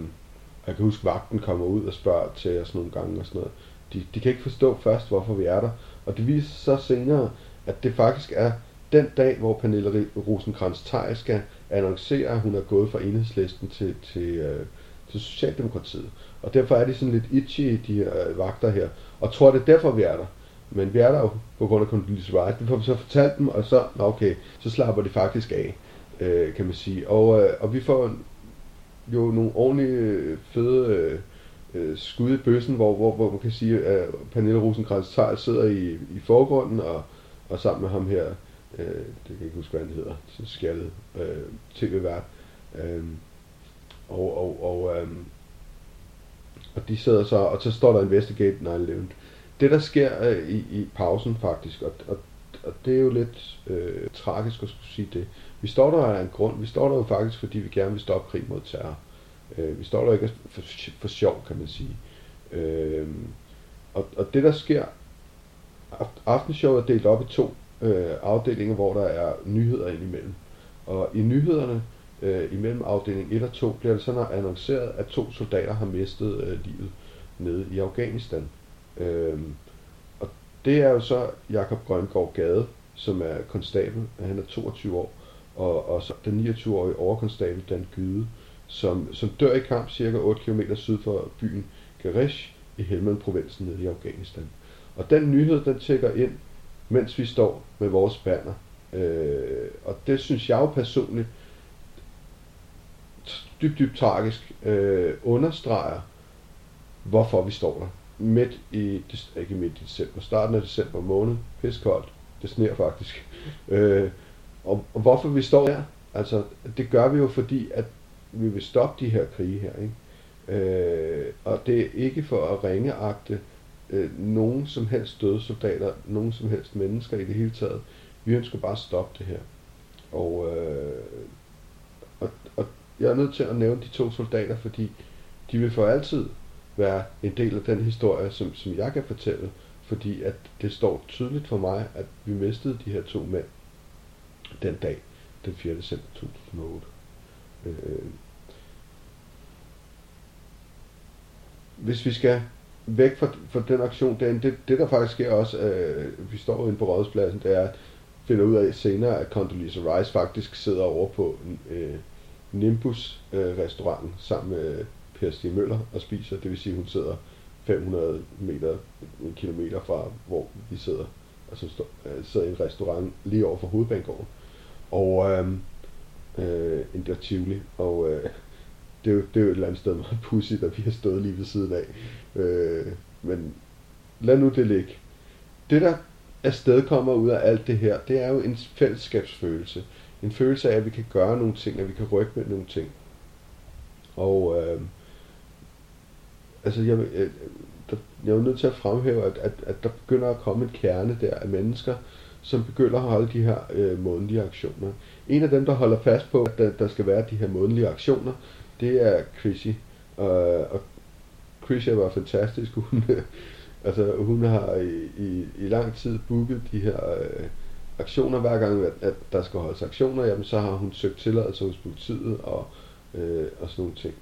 jeg kan huske, vagten kommer ud og spørger til os nogle gange og sådan noget. De, de kan ikke forstå først, hvorfor vi er der. Og det viser sig senere, at det faktisk er den dag, hvor Pernille rosenkrantz teil skal annoncere, at hun er gået fra enhedslisten til, til, øh, til Socialdemokratiet. Og derfor er de sådan lidt itchy, de her øh, vagter her. Og tror, det er derfor, vi er der. Men vi er der jo på grund af Condoleezza Rice. Det får vi så fortalt dem, og så, okay, så slapper de faktisk af, øh, kan man sige. Og, øh, og vi får jo nogle ordentlige øh, fede øh, øh, skud i bøssen, hvor, hvor, hvor man kan sige, at Pernille rosenkrantz teil sidder i, i forgrunden, og, og sammen med ham her, øh, det kan jeg ikke huske, hvad han hedder, så skaldet øh, tv-vært. Øh, og, og, og, øh, og de sidder så, og så står der Investigate 9-11. Det der sker øh, i, i pausen faktisk, og, og, og det er jo lidt øh, tragisk at skulle sige det. Vi står der af en grund. Vi står der jo faktisk, fordi vi gerne vil stoppe krig mod terror. Øh, vi står der ikke for, for sjov, kan man sige. Øh, og, og det der sker, aftenshowet er delt op i to øh, afdelinger, hvor der er nyheder indimellem. Og i nyhederne, øh, imellem afdeling 1 og 2, bliver det sådan annonceret, at to soldater har mistet øh, livet nede i Afghanistan. Øh, og det er jo så Jakob Grøngård Gade, som er konstabel, han er 22 år, og, og så den 29-årige overkonstabel Dan Gyde, som, som dør i kamp cirka 8 km syd for byen Garesh i Helmand-provinsen nede i Afghanistan. Og den nyhed, den tækker ind, mens vi står med vores banner. Øh, og det synes jeg jo personligt dybt, dybt tragisk øh, understreger, hvorfor vi står der. Midt i, ikke midt i december, starten af december måned, piskoldt, det sner faktisk. Øh, og, og hvorfor vi står der? Altså, det gør vi jo fordi, at vi vil stoppe de her krige her, ikke? Øh, og det er ikke for at ringeagte øh, nogen som helst døde soldater, nogen som helst mennesker i det hele taget. Vi ønsker bare at stoppe det her. Og, øh, og, og jeg er nødt til at nævne de to soldater, fordi de vil for altid være en del af den historie, som, som jeg kan fortælle, fordi at det står tydeligt for mig, at vi mistede de her to mænd den dag, den 4. december 2008. Øh, hvis vi skal væk fra, fra den aktion derinde, det, det der faktisk sker også, øh, vi står inde på rådspladsen, det er at ud af senere, at Condoleezza Rice faktisk sidder over på øh, Nimbus øh, restauranten sammen med øh, Per Stig Møller og spiser, det vil sige, at hun sidder 500 meter, kilometer fra, hvor vi sidder, altså stå, øh, sidder i en restaurant lige over for hovedbanegården. Og øh, øh, end det var Tivoli, og øh, det, er jo, det er jo et eller andet sted meget pudsigt, at vi har stået lige ved siden af. Øh, men lad nu det ligge. Det der afsted kommer ud af alt det her, det er jo en fællesskabsfølelse. En følelse af, at vi kan gøre nogle ting, at vi kan rykke med nogle ting. Og øh, altså jeg, jeg, der, jeg er jo nødt til at fremhæve, at, at, at der begynder at komme en kerne der af mennesker, som begynder at holde de her øh, månedlige aktioner. En af dem, der holder fast på, at der, der skal være de her månedlige aktioner, det er Chrissy. Øh, og Chrissy var fantastisk. Hun, altså, hun har i, i, i lang tid booket de her øh, aktioner. Hver gang, at, at der skal holdes aktioner, jamen, så har hun søgt tilladelse hos politiet og, øh, og sådan nogle ting.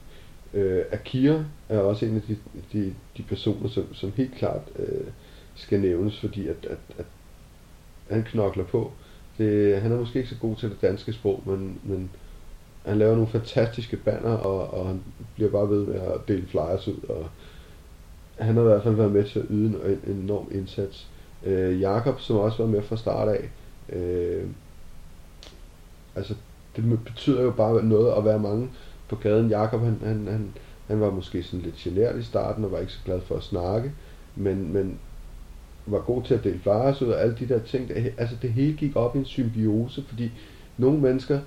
Øh, Akira er også en af de, de, de personer, som, som helt klart øh, skal nævnes, fordi at, at, at han knokler på. Det, han er måske ikke så god til det danske sprog, men, men han laver nogle fantastiske banner, og, og han bliver bare ved med at dele flyers ud, og han har i hvert fald været med til at yde en, en enorm indsats. Øh, Jakob, som også var med fra start af, øh, altså det betyder jo bare noget at være mange på gaden. Jakob, han, han, han, han var måske sådan lidt genert i starten, og var ikke så glad for at snakke, men, men var god til at dele flyers ud, og alle de der ting. Altså det hele gik op i en symbiose, fordi nogle mennesker,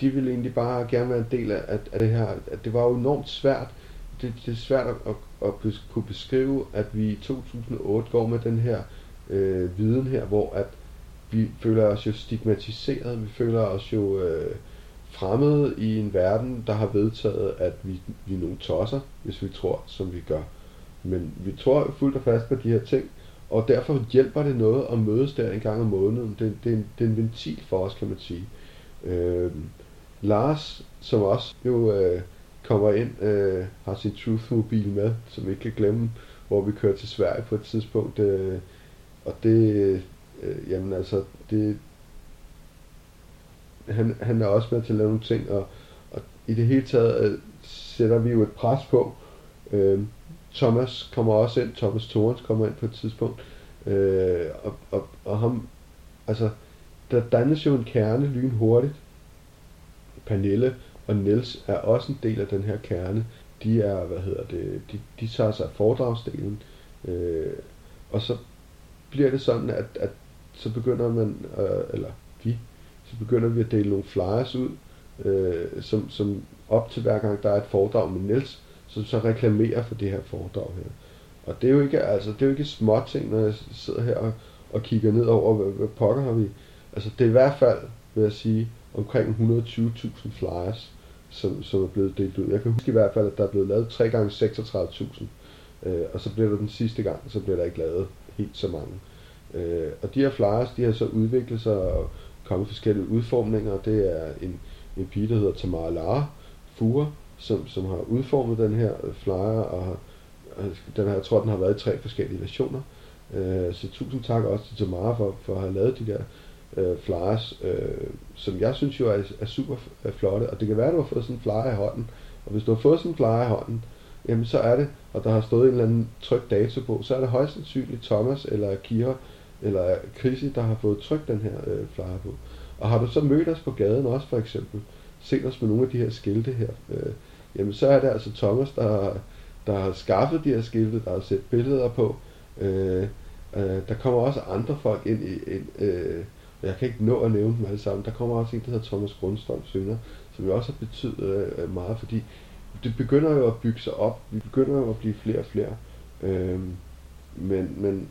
de ville egentlig bare gerne være en del af, af, af det her. At det var jo enormt svært. Det, det er svært at, at, at kunne beskrive, at vi i 2008 går med den her øh, viden her, hvor at vi føler os jo stigmatiseret, vi føler os jo øh, fremmede i en verden, der har vedtaget, at vi, vi er nogle tosser, hvis vi tror, som vi gør. men vi tror fuldt og fast på de her ting, og derfor hjælper det noget at mødes der en gang om måneden. Det, det, er, en, det er en ventil for os, kan man sige. Øh, Lars, som også jo øh, kommer ind, øh, har sin Truth-mobil med, som vi ikke kan glemme, hvor vi kører til Sverige på et tidspunkt. Øh, og det, øh, jamen altså, det, han, han er også med til at lave nogle ting, og, og i det hele taget øh, sætter vi jo et pres på. Øh, Thomas kommer også ind, Thomas Torens kommer ind på et tidspunkt, øh, og, og, og ham, altså, der dannes jo en kerne lynhurtigt. Pernille og Niels er også en del af den her kerne. De er, hvad hedder det, de, de tager sig af foredragsdelen, øh, og så bliver det sådan, at, at så begynder man, øh, eller vi, så begynder vi at dele nogle flyers ud, øh, som, som op til hver gang der er et foredrag med Niels, som så reklamerer for det her foredrag her. Og det er jo ikke, altså, det er jo ikke små ting, når jeg sidder her og, og kigger ned over, hvad, hvad pokker har vi. Altså det er i hvert fald, vil jeg sige, omkring 120.000 flyers, som, som er blevet delt ud. Jeg kan huske i hvert fald, at der er blevet lavet 3 gange 36.000. Øh, og så bliver der den sidste gang, så bliver der ikke lavet helt så mange. Øh, og de her flyers, de har så udviklet sig og kommet forskellige udformninger. Det er en, en pige, der hedder Tamara Lara Fure, som, som har udformet den her øh, flyer, og har, øh, den her, jeg tror, den har været i tre forskellige versioner. Øh, så tusind tak også til Tamara for, for at have lavet de der øh, flyers, øh, som jeg synes jo er, er super flotte. Og det kan være, at du har fået sådan en flyer i hånden. Og hvis du har fået sådan en flyer i hånden, jamen så er det, og der har stået en eller anden tryk dato på, så er det højst sandsynligt Thomas eller Kira eller Chrissy, der har fået trykt den her øh, flyer på. Og har du så mødt os på gaden også for eksempel, set os med nogle af de her skilte her, øh, jamen så er det altså Thomas, der, der har skaffet de her skilte, der har set billeder på. Øh, øh, der kommer også andre folk ind i, ind, øh, jeg kan ikke nå at nævne dem alle sammen. Der kommer også en, der hedder Thomas Grundstrøm Sønder, som jo også har betydet øh, meget, fordi det begynder jo at bygge sig op. Vi begynder jo at blive flere og flere. Øh, men, men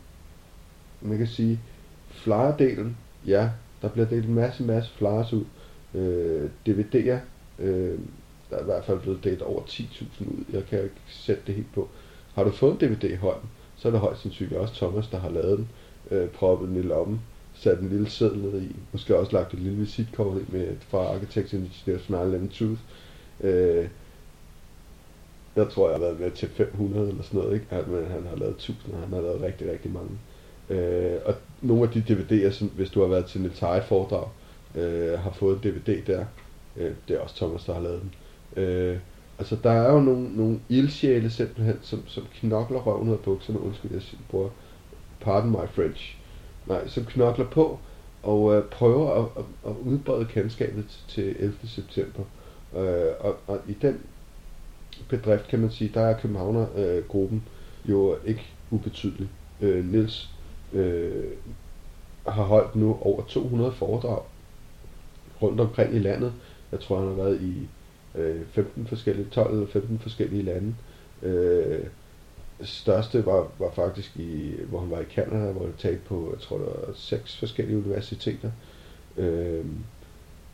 man kan sige, flyerdelen, ja, der bliver delt en masse, masse flyers ud. Øh, DVD'er, øh, der er i hvert fald blevet delt over 10.000 ud. Jeg kan ikke sætte det helt på. Har du fået en DVD i hånden, så er det højst sandsynligt også Thomas, der har lavet den, øh, proppet den i lommen, sat en lille seddel ned i, måske også lagt et lille visitkort ind med fra Architects Engineers Smile and Tooth. Øh, jeg tror, jeg har været med til 500 eller sådan noget, ikke? Han, men han har lavet 1000, og han har lavet rigtig, rigtig mange. Øh, og nogle af de DVD'er, som hvis du har været til Niels foredrag, øh, har fået en DVD der. Øh, det er også Thomas, der har lavet den. Øh, altså, der er jo nogle, nogle ildsjæle simpelthen, som, som knokler røven ud af bukserne, undskyld, jeg bruger, pardon my French, nej, som knokler på og øh, prøver at, at, at udbrede kendskabet til 11. september. Øh, og, og i den bedrift, kan man sige, der er Københavner-gruppen øh, jo ikke ubetydelig. Øh, Nils øh, har holdt nu over 200 foredrag rundt omkring i landet. Jeg tror, han har været i øh, 15 forskellige, 12 eller 15 forskellige lande. Øh, største var, var faktisk i, hvor han var i Canada, hvor han talte på, jeg tror, der var seks forskellige universiteter. Øh,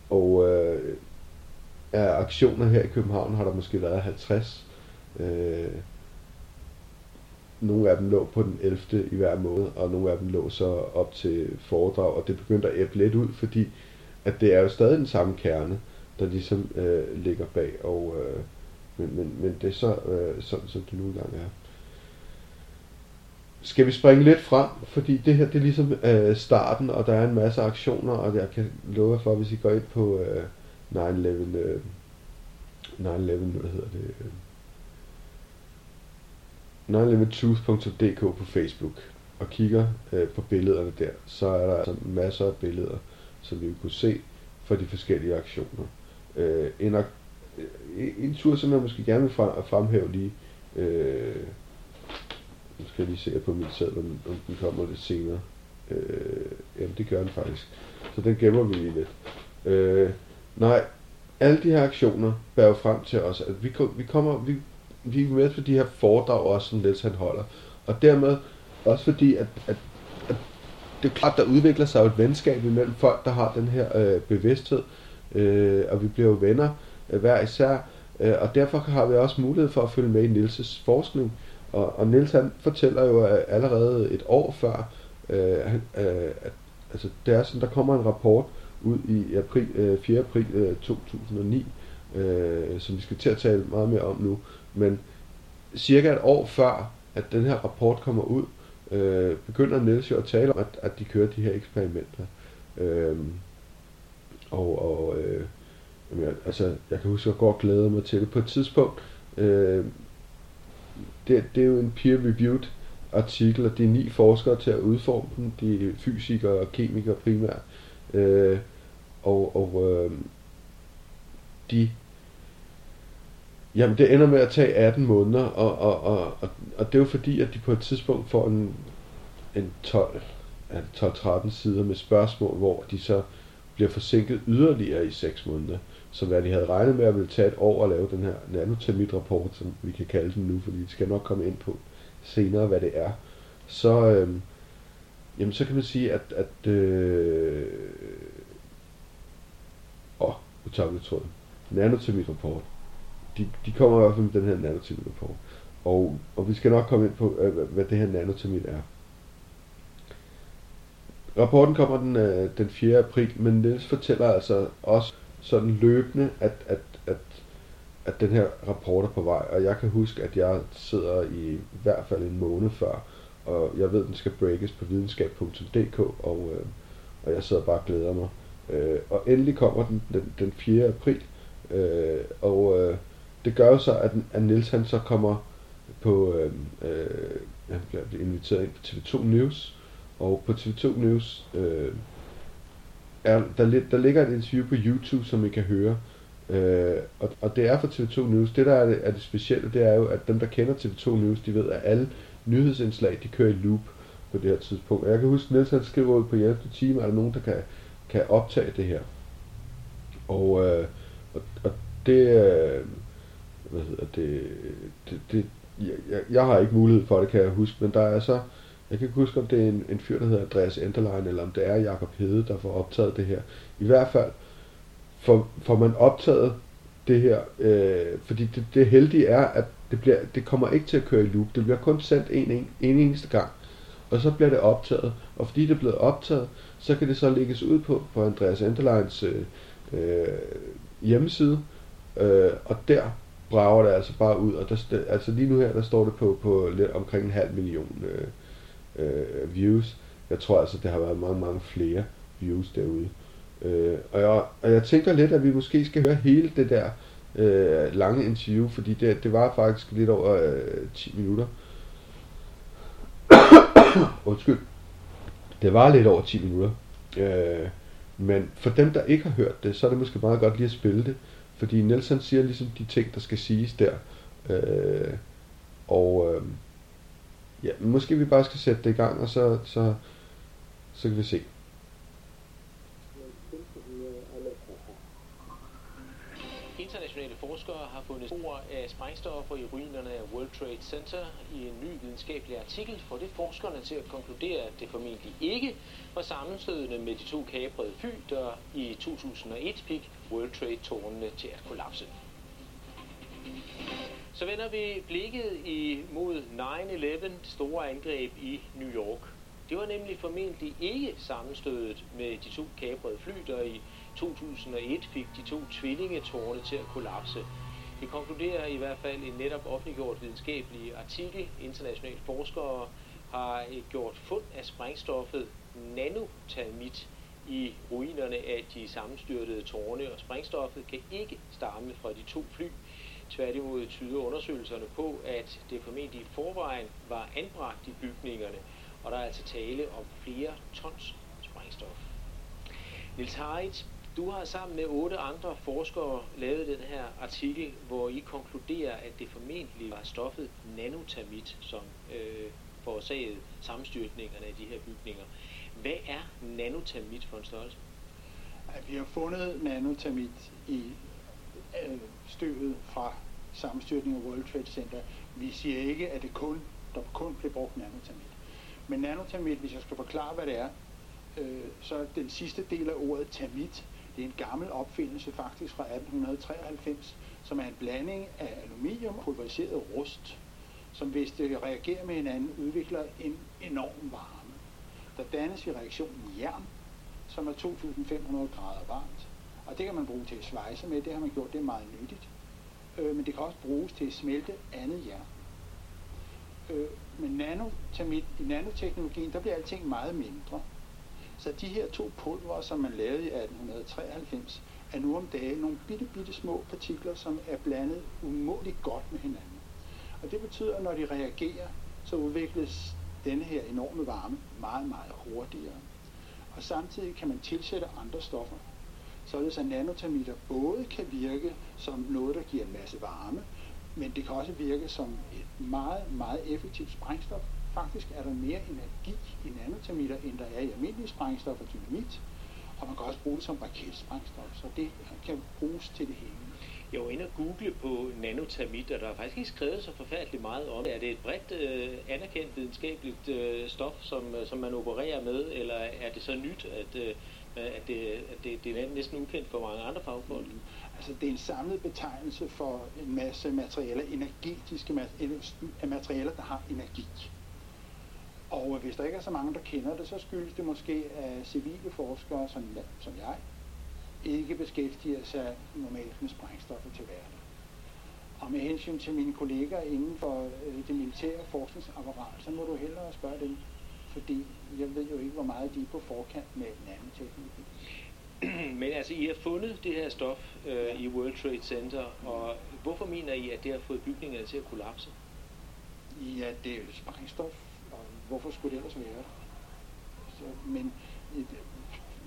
og øh, af aktioner her i København har der måske været 50. Øh, nogle af dem lå på den 11. i hver måned, og nogle af dem lå så op til foredrag, og det begyndte at æble lidt ud, fordi at det er jo stadig den samme kerne, der ligesom øh, ligger bag, og, øh, men, men, men det er så øh, sådan, som det nu engang er. Skal vi springe lidt frem, fordi det her det er ligesom øh, starten, og der er en masse aktioner, og jeg kan love for, hvis I går ind på øh, 9-11, øh, 9-11, hvad hedder det, øh, 911truth.dk på Facebook og kigger øh, på billederne der, så er der altså masser af billeder, som vi kunne se fra de forskellige aktioner. Øh, en, øh, en tur, som jeg måske gerne vil fremhæve lige, øh, nu skal jeg lige se på min sædel, om, om den kommer lidt senere. Øh, jamen, det gør den faktisk. Så den gemmer vi lige lidt. Øh, nej, alle de her aktioner bærer frem til os, at vi, vi kommer, vi vi er med på de her foredrag også, som Niels han holder. Og dermed også fordi, at, at, at det er klart, der udvikler sig et venskab imellem folk, der har den her øh, bevidsthed, øh, og vi bliver jo venner øh, hver især, øh, og derfor har vi også mulighed for at følge med i Nilses forskning, Og, og Nils han fortæller jo at allerede et år før, øh, øh, at altså, det er sådan, der kommer en rapport ud i april, øh, 4. april øh, 2009, øh, som vi skal til at tale meget mere om nu. Men cirka et år før, at den her rapport kommer ud, øh, begynder Niels jo at tale om, at, at de kører de her eksperimenter. Øh, og og øh, jamen, altså, jeg kan huske, at jeg går glæder mig til det. På et tidspunkt, øh, det, det er jo en peer-reviewed artikel, og det er ni forskere til at udforme den. De er fysikere og kemikere primært. Øh, og og øh, de Jamen, det ender med at tage 18 måneder, og, og, og, og, og det er jo fordi, at de på et tidspunkt får en, en 12, 12-13 sider med spørgsmål, hvor de så bliver forsinket yderligere i 6 måneder. Så hvad de havde regnet med at ville tage et år at lave den her nanotermitrapport, som vi kan kalde den nu, fordi de skal nok komme ind på senere, hvad det er. Så, øh, jamen, så kan man sige, at, at øh, åh, nu tager vi tråden. Nanotermitrapport. de, de kommer i hvert fald med den her nanotermitrapport. Og, og vi skal nok komme ind på, øh, hvad det her nanotermit er. Rapporten kommer den, øh, den 4. april, men Niels fortæller altså også sådan løbende, at, at, at, at den her rapport er på vej. Og jeg kan huske, at jeg sidder i, i hvert fald en måned før, og jeg ved, at den skal breakes på videnskab.dk, og, øh, og jeg sidder bare og glæder mig. Øh, og endelig kommer den den, den 4. april, øh, og øh, det gør jo så, at, at Niels han så kommer på, øh, øh, han bliver inviteret ind på TV2 News, og på TV2 News øh, er, der, der ligger et interview på YouTube, som I kan høre, øh, og, og det er for TV2 News. Det der er det, er det specielle, det er jo, at dem der kender TV2 News, de ved, at alle nyhedsindslag, de kører i loop på det her tidspunkt. Og jeg kan huske, Niels han skriver ud på hjælp time, er der nogen, der kan, kan optage det her. Og, øh, og, og det, øh, hvad hedder det, det, det jeg, jeg har ikke mulighed for det, kan jeg huske, men der er så, jeg kan ikke huske, om det er en, en fyr, der hedder Andreas Enderlein, eller om det er Jakob Hede, der får optaget det her. I hvert fald får, får man optaget det her, øh, fordi det, det heldige er, at det, bliver, det kommer ikke til at køre i loop. Det bliver kun sendt en, en, en eneste gang, og så bliver det optaget. Og fordi det er blevet optaget, så kan det så lægges ud på, på Andreas Enderleins øh, øh, hjemmeside, øh, og der brager det altså bare ud, og der, altså lige nu her, der står det på, på lidt omkring en halv million øh, Øh, øh, views. Jeg tror altså, det har været mange, mange flere views derude. Øh, og, jeg, og jeg tænker lidt, at vi måske skal høre hele det der øh, lange interview, fordi det, det var faktisk lidt over øh, 10 minutter. Undskyld. Det var lidt over 10 minutter. Øh, men for dem, der ikke har hørt det, så er det måske meget godt lige at spille det. Fordi Nelson siger ligesom de ting, der skal siges der. Øh, og øh, ja, måske vi bare skal sætte det i gang, og så, så, så kan vi se. Internationale forskere har fundet spor af sprængstoffer i ruinerne af World Trade Center. I en ny videnskabelig artikel får det forskerne til at konkludere, at det formentlig ikke var sammenstødende med de to kabrede fly, der i 2001 fik World Trade-tårnene til at kollapse. Så vender vi blikket imod 9-11, store angreb i New York. Det var nemlig formentlig ikke sammenstødet med de to kabrede fly, der i 2001 fik de to tvillingetårne til at kollapse. Det konkluderer i hvert fald en netop offentliggjort videnskabelig artikel. Internationale forskere har eh, gjort fund af sprængstoffet nanotermit i ruinerne af de sammenstyrtede tårne, og sprængstoffet kan ikke stamme fra de to fly. Tværtimod tyder undersøgelserne på, at det formentlig i forvejen var anbragt i bygningerne, og der er altså tale om flere tons sprængstof. Nils Harit, du har sammen med otte andre forskere lavet den her artikel, hvor I konkluderer, at det formentlig var stoffet nanotermit, som øh, forårsagede sammenstyrtningerne af de her bygninger. Hvad er nanotermit for en størrelse? Vi har fundet nanotermit i øh, støvet fra sammenstyrtning af World Trade Center. Vi siger ikke, at det kun, der kun blev brugt nanotermit. Men nanotermit, hvis jeg skal forklare, hvad det er, øh, så den sidste del af ordet termit, det er en gammel opfindelse faktisk fra 1893, som er en blanding af aluminium og pulveriseret rust. som hvis det reagerer med hinanden, udvikler en enorm varme. Der dannes i reaktionen jern, som er 2500 grader varmt. Og det kan man bruge til at svejse med, det har man gjort, det er meget nyttigt. Øh, men det kan også bruges til at smelte andet jern. Øh, men nanotermit, i nanoteknologien, der bliver alting meget mindre. Så de her to pulver, som man lavede i 1893, er nu om dagen nogle bitte, bitte små partikler, som er blandet umådeligt godt med hinanden. Og det betyder, at når de reagerer, så udvikles denne her enorme varme meget, meget hurtigere. Og samtidig kan man tilsætte andre stoffer, således at nanotermitter både kan virke som noget, der giver en masse varme, men det kan også virke som et meget, meget effektivt sprængstof. Faktisk er der mere energi i nanotermitter, end der er i almindelige sprængstof og dynamit, og man kan også bruge det som raketsprængstof, så det kan bruges til det hele. Jeg var inde og google på nanotermit, og der er faktisk ikke skrevet så forfærdeligt meget om det. Er det et bredt øh, anerkendt videnskabeligt øh, stof, som, øh, som man opererer med, eller er det så nyt, at, øh, at, det, at det, det er næsten ukendt for mange andre fagfolk? Mm. Altså det er en samlet betegnelse for en masse materialer, energetiske materialer, der har energi. Og hvis der ikke er så mange, der kender det, så skyldes det måske, at civile forskere, som, som jeg, ikke beskæftiger sig normalt med sprængstoffer til hverdag. Og med hensyn til mine kolleger inden for øh, det militære forskningsapparat, så må du hellere spørge dem, fordi jeg ved jo ikke, hvor meget de er på forkant med nanoteknologi. Men altså, I har fundet det her stof øh, i World Trade Center, og hvorfor mener I, at det har fået bygningerne til at kollapse? Ja, det er jo sprængstof, og hvorfor skulle det ellers være? Så, men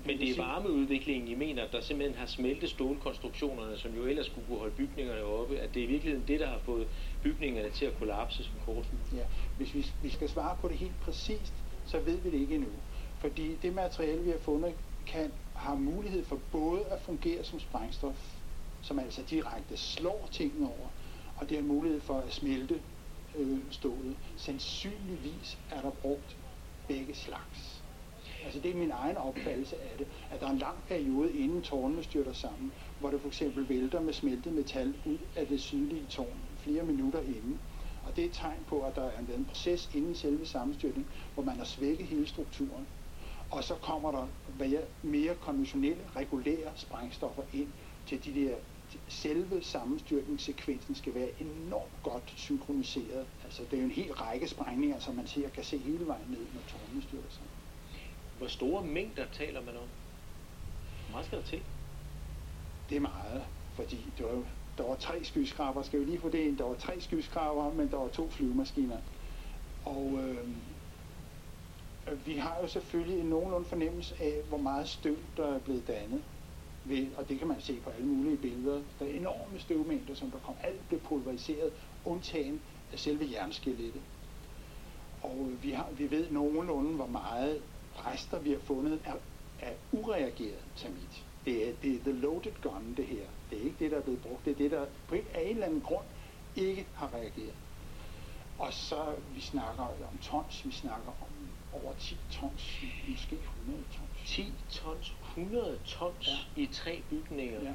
men det er varmeudviklingen, I mener, der simpelthen har smeltet stålkonstruktionerne, som jo ellers skulle kunne holde bygningerne oppe, at det er i virkeligheden det, der har fået bygningerne til at kollapse som korthus? Ja, hvis vi, vi skal svare på det helt præcist, så ved vi det ikke endnu. Fordi det materiale, vi har fundet, kan, har mulighed for både at fungere som sprængstof, som altså direkte slår tingene over, og det har mulighed for at smelte øh, stålet. Sandsynligvis er der brugt begge slags. Altså det er min egen opfattelse af det, at der er en lang periode inden tårnene styrter sammen, hvor det for eksempel vælter med smeltet metal ud af det sydlige tårn flere minutter inden. Og det er et tegn på, at der er en proces inden selve sammenstyrtning, hvor man har svækket hele strukturen. Og så kommer der mere konventionelle, regulære sprængstoffer ind til de der selve sammenstyrtningssekvensen skal være enormt godt synkroniseret. Altså det er jo en hel række sprængninger, som man ser kan se hele vejen ned, når tårnene styrter sammen. Hvor store mængder taler man om? Hvor meget skal der til? Det er meget, fordi der var, der var tre skyskraber, skal vi lige få det ind, der var tre skyskraber, men der var to flyvemaskiner. Og øh, vi har jo selvfølgelig en nogenlunde fornemmelse af, hvor meget støv, der er blevet dannet. Ved, og det kan man se på alle mulige billeder. Der er enorme støvmængder, som der kom. Alt blev pulveriseret, undtagen af selve jernskelettet. Og vi, har, vi ved nogenlunde, hvor meget rester, vi har fundet, er, er ureageret termit. Det er, det er the loaded gun, det her. Det er ikke det, der er blevet brugt. Det er det, der på en, af en eller anden grund ikke har reageret. Og så, vi snakker om tons, vi snakker om over 10 tons, måske 100 tons. 10 tons, 100 tons ja. i tre bygninger? Ja.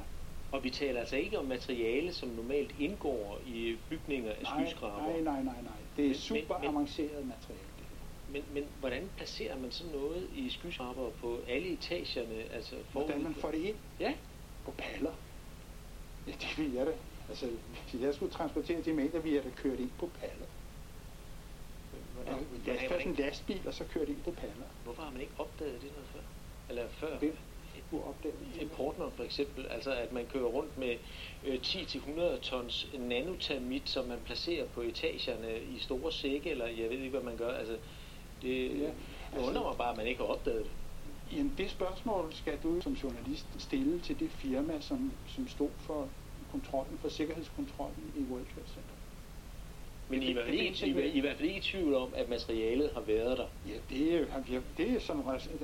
Og vi taler altså ikke om materiale, som normalt indgår i bygninger af skyskraber? Nej, nej, nej, nej. Det er super men, avanceret materiale. Men, men hvordan placerer man sådan noget i skyskraber på alle etagerne? Altså hvordan man får det ind? Ja. På paller. Ja, det vil jeg da. Altså, hvis jeg skulle transportere de mængder, vi er da kørt ind på paller. Ja, jeg først en lastbil, og så kørt ind på paller. Hvorfor har man ikke opdaget det noget før? Eller før? Hvem? kunne opdage det. Portner for eksempel, altså at man kører rundt med øh, 10-100 tons nanotermit, som man placerer på etagerne i store sække, eller jeg ved ikke, hvad man gør. Altså, det, ja, altså, undrer mig bare, at man ikke har opdaget det. Jamen det spørgsmål skal du som journalist stille til det firma, som, som stod for kontrollen, for sikkerhedskontrollen i World Trade Center. Men I er, det, ikke, I, I, I hvert fald ikke i tvivl om, at materialet har været der? Ja, det er, det er sådan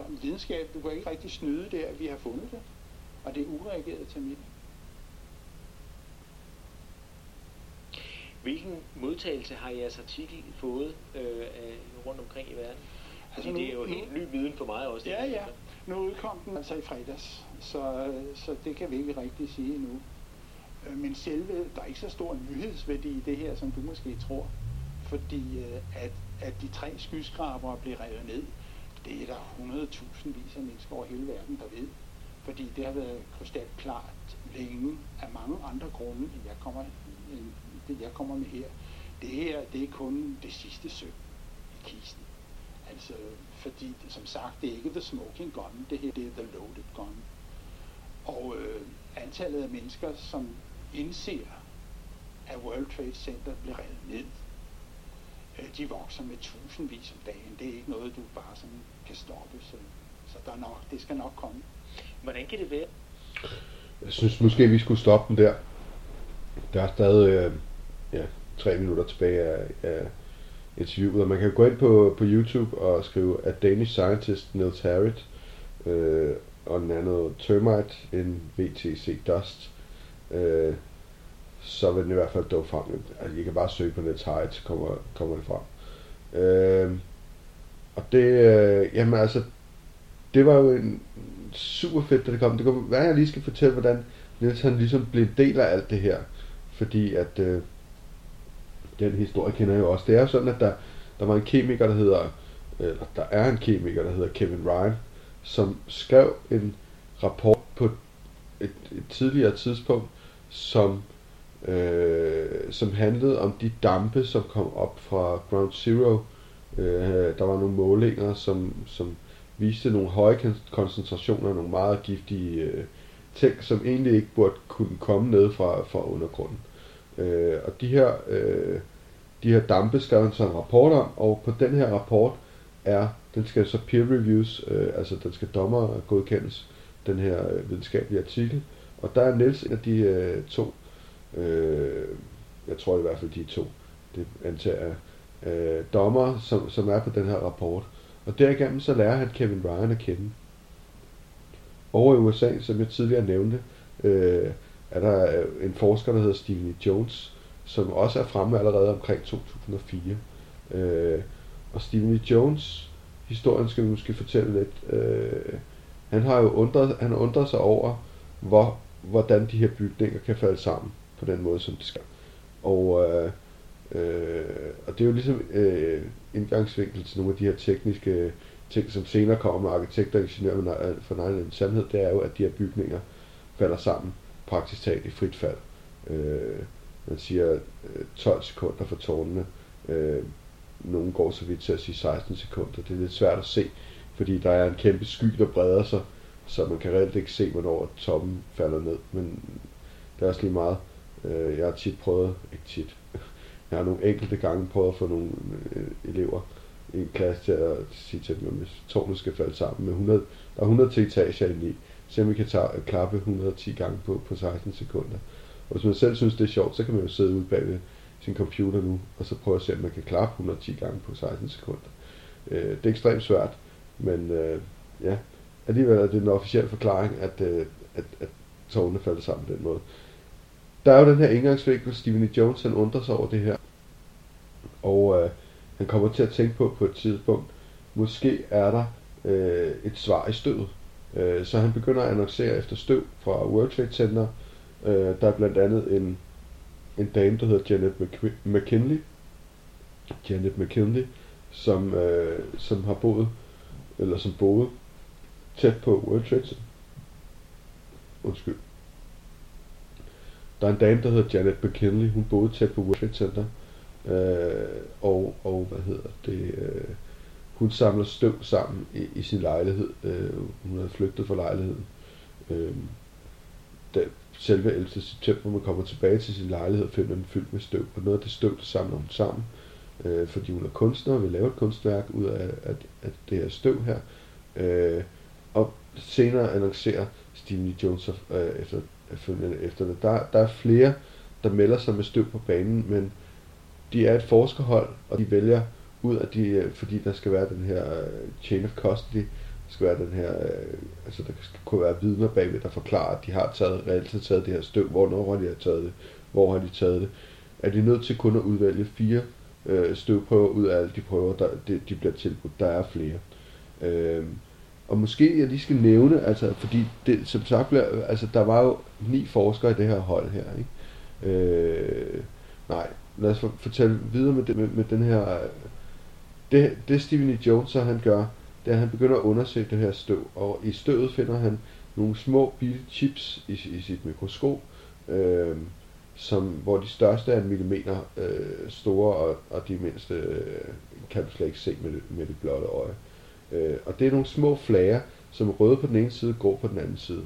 en videnskab. Du kan ikke rigtig snyde det, at vi har fundet det. Og det er ureageret til mit. Hvilken modtagelse har jeres artikel fået øh, rundt omkring i verden? Altså nu, det er jo helt ny viden for mig også. Ja, ja. Nu udkom den altså i fredags, så, så det kan vi ikke rigtig sige endnu. Øh, men selve, der er ikke så stor nyhedsværdi i det her, som du måske tror. fordi øh, at, at de tre skyskrabere blev revet ned, det er der 100.000 vis af mennesker over hele verden, der ved. Fordi det har været klart længe af mange andre grunde, end jeg kommer, end det jeg kommer med her. Det her, det er kun det sidste søg i kisten. Altså, fordi, som sagt, det er ikke the smoking gun, det her, det er the loaded gun. Og øh, antallet af mennesker, som indser, at World Trade Center bliver revet ned, øh, de vokser med tusindvis om dagen. Det er ikke noget, du bare sådan kan stoppe, så, så der er nok, det skal nok komme. Hvordan kan det være? Jeg synes måske, vi skulle stoppe den der. Der er stadig øh, ja, tre minutter tilbage af, af interviewet, og man kan gå ind på, på YouTube og skrive at Danish scientist Niels Harrit øh, og den anden Termite in VTC Dust. Øh, så vil den i hvert fald dukke frem. Altså, I kan bare søge på Niels Harrit, så kommer, kommer det frem. Øh, og det, øh, jamen altså, det var jo en super fedt, da det kom. Det kunne være, at jeg lige skal fortælle, hvordan Niels han ligesom blev en del af alt det her. Fordi at øh, den historie kender jeg jo også. Det er jo sådan, at der, der var en kemiker, der hedder, eller der er en kemiker, der hedder Kevin Ryan, som skrev en rapport på et, et tidligere tidspunkt, som, øh, som handlede om de dampe, som kom op fra Ground Zero. Øh, der var nogle målinger, som, som viste nogle høje koncentrationer, nogle meget giftige øh, ting, som egentlig ikke burde kunne komme ned fra, fra undergrunden. Øh, og de her, øh, de her dampe skrev han så en rapport om, og på den her rapport er, den skal så peer reviews, øh, altså den skal dommer godkendes, den her øh, videnskabelige artikel. Og der er Niels en af de øh, to, øh, jeg tror i hvert fald de to, det antager jeg, øh, dommer, som, som er på den her rapport. Og derigennem så lærer han Kevin Ryan at kende. Over i USA, som jeg tidligere nævnte, øh, er der øh, en forsker, der hedder Stephen. Jones, som også er fremme allerede omkring 2004. Øh, og Stephen. Jones, historien skal vi måske fortælle lidt. Øh, han har jo undret, han undret sig over, hvor, hvordan de her bygninger kan falde sammen på den måde, som de skal. Og, øh, øh, og det er jo ligesom øh, indgangsvinkel til nogle af de her tekniske ting, som senere kommer med arkitekter og ingeniører for en sandhed, det er jo, at de her bygninger falder sammen praktisk talt i frit fald. Øh, man siger øh, 12 sekunder for tårnene. Øh, nogle går så vidt til at sige 16 sekunder. Det er lidt svært at se, fordi der er en kæmpe sky, der breder sig, så man kan reelt ikke se, hvornår toppen falder ned. Men det er også lige meget. Øh, jeg har tit prøvet, ikke tit, jeg har nogle enkelte gange prøvet at få nogle øh, elever i en klasse til at sige til dem, at hvis tårnet skal falde sammen med 100, der er 110 etager i, så vi kan tage, klappe 110 gange på, på 16 sekunder. Og hvis man selv synes, det er sjovt, så kan man jo sidde ude bag ved sin computer nu, og så prøve at se, om man kan klappe 110 gange på 16 sekunder. Øh, det er ekstremt svært, men øh, ja, alligevel er det en officiel forklaring, at, øh, at, at tårne falder sammen på den måde. Der er jo den her indgangsvinkel, Stephen e. Jones, han undrer sig over det her. Og øh, han kommer til at tænke på på et tidspunkt, måske er der øh, et svar i støvet. Øh, så han begynder at annoncere efter støv fra World Trade Center. Øh, der er blandt andet en, en dame, der hedder Janet McKinley. Janet McKinley, som, øh, som har boet, eller som boede tæt på World Trade Center. Undskyld. Der er en dame, der hedder Janet McKinley. Hun boede tæt på World Trade Center. Øh, og, og hvad hedder det? Øh, hun samler støv sammen i, i sin lejlighed. Øh, hun havde flygtet fra lejligheden. Øh, da, selve 11. september, man kommer tilbage til sin lejlighed, finder den fyldt med støv. Og noget af det støv, det samler hun sammen, øh, fordi hun er kunstner og vil lave et kunstværk ud af, af, af det her støv her. Øh, senere annoncerer Stevie Jones øh, efter, efter det. Der, der er flere, der melder sig med støv på banen, men de er et forskerhold, og de vælger ud af de, øh, fordi der skal være den her uh, chain of custody, der skal være den her, uh, altså der skal kunne være vidner bagved, der forklarer, at de har taget, reelt taget det her støv, hvornår har de har taget det, hvor har de taget det, er de nødt til kun at udvælge fire uh, støvprøver ud af alle de prøver, der de, de bliver tilbudt. Der er flere. Uh, og måske jeg lige skal nævne, altså, fordi det, som sagt, altså, der var jo ni forskere i det her hold her, ikke? Øh, nej, lad os fortælle videre med, det, med, med den her... Det, det Stephen E. Jones så han gør, det er, at han begynder at undersøge det her støv, og i støvet finder han nogle små bitte chips i, i sit mikroskop, øh, som, hvor de største er en millimeter øh, store, og, og de mindste øh, kan du slet ikke se med det, med det blotte øje. Øh, Øh, og det er nogle små flager, som er røde på den ene side, grå på den anden side.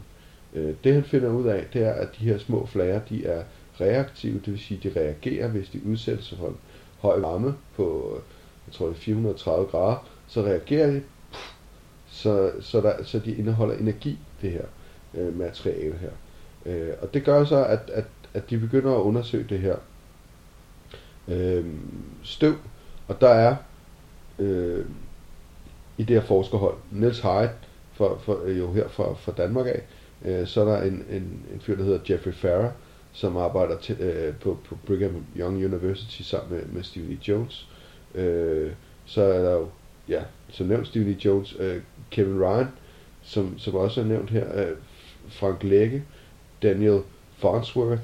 Øh, det han finder ud af, det er, at de her små flager, de er reaktive, det vil sige, de reagerer, hvis de udsættes for en høj varme på, jeg tror det er 430 grader, så reagerer de, så, så, der, så de indeholder energi, det her øh, materiale her. Øh, og det gør så, at, at, at de begynder at undersøge det her øh, støv, og der er øh, i det her forskerhold, Niels Hyde, for, for, jo her fra, fra Danmark af, øh, så er der en, en, en fyr, der hedder Jeffrey Farrer, som arbejder til, øh, på, på Brigham Young University sammen med, med Stevie e. Jones. Øh, så er der jo, ja, som nævnt Stevie e. Jones, øh, Kevin Ryan, som, som også er nævnt her, øh, Frank Lægge, Daniel Farnsworth,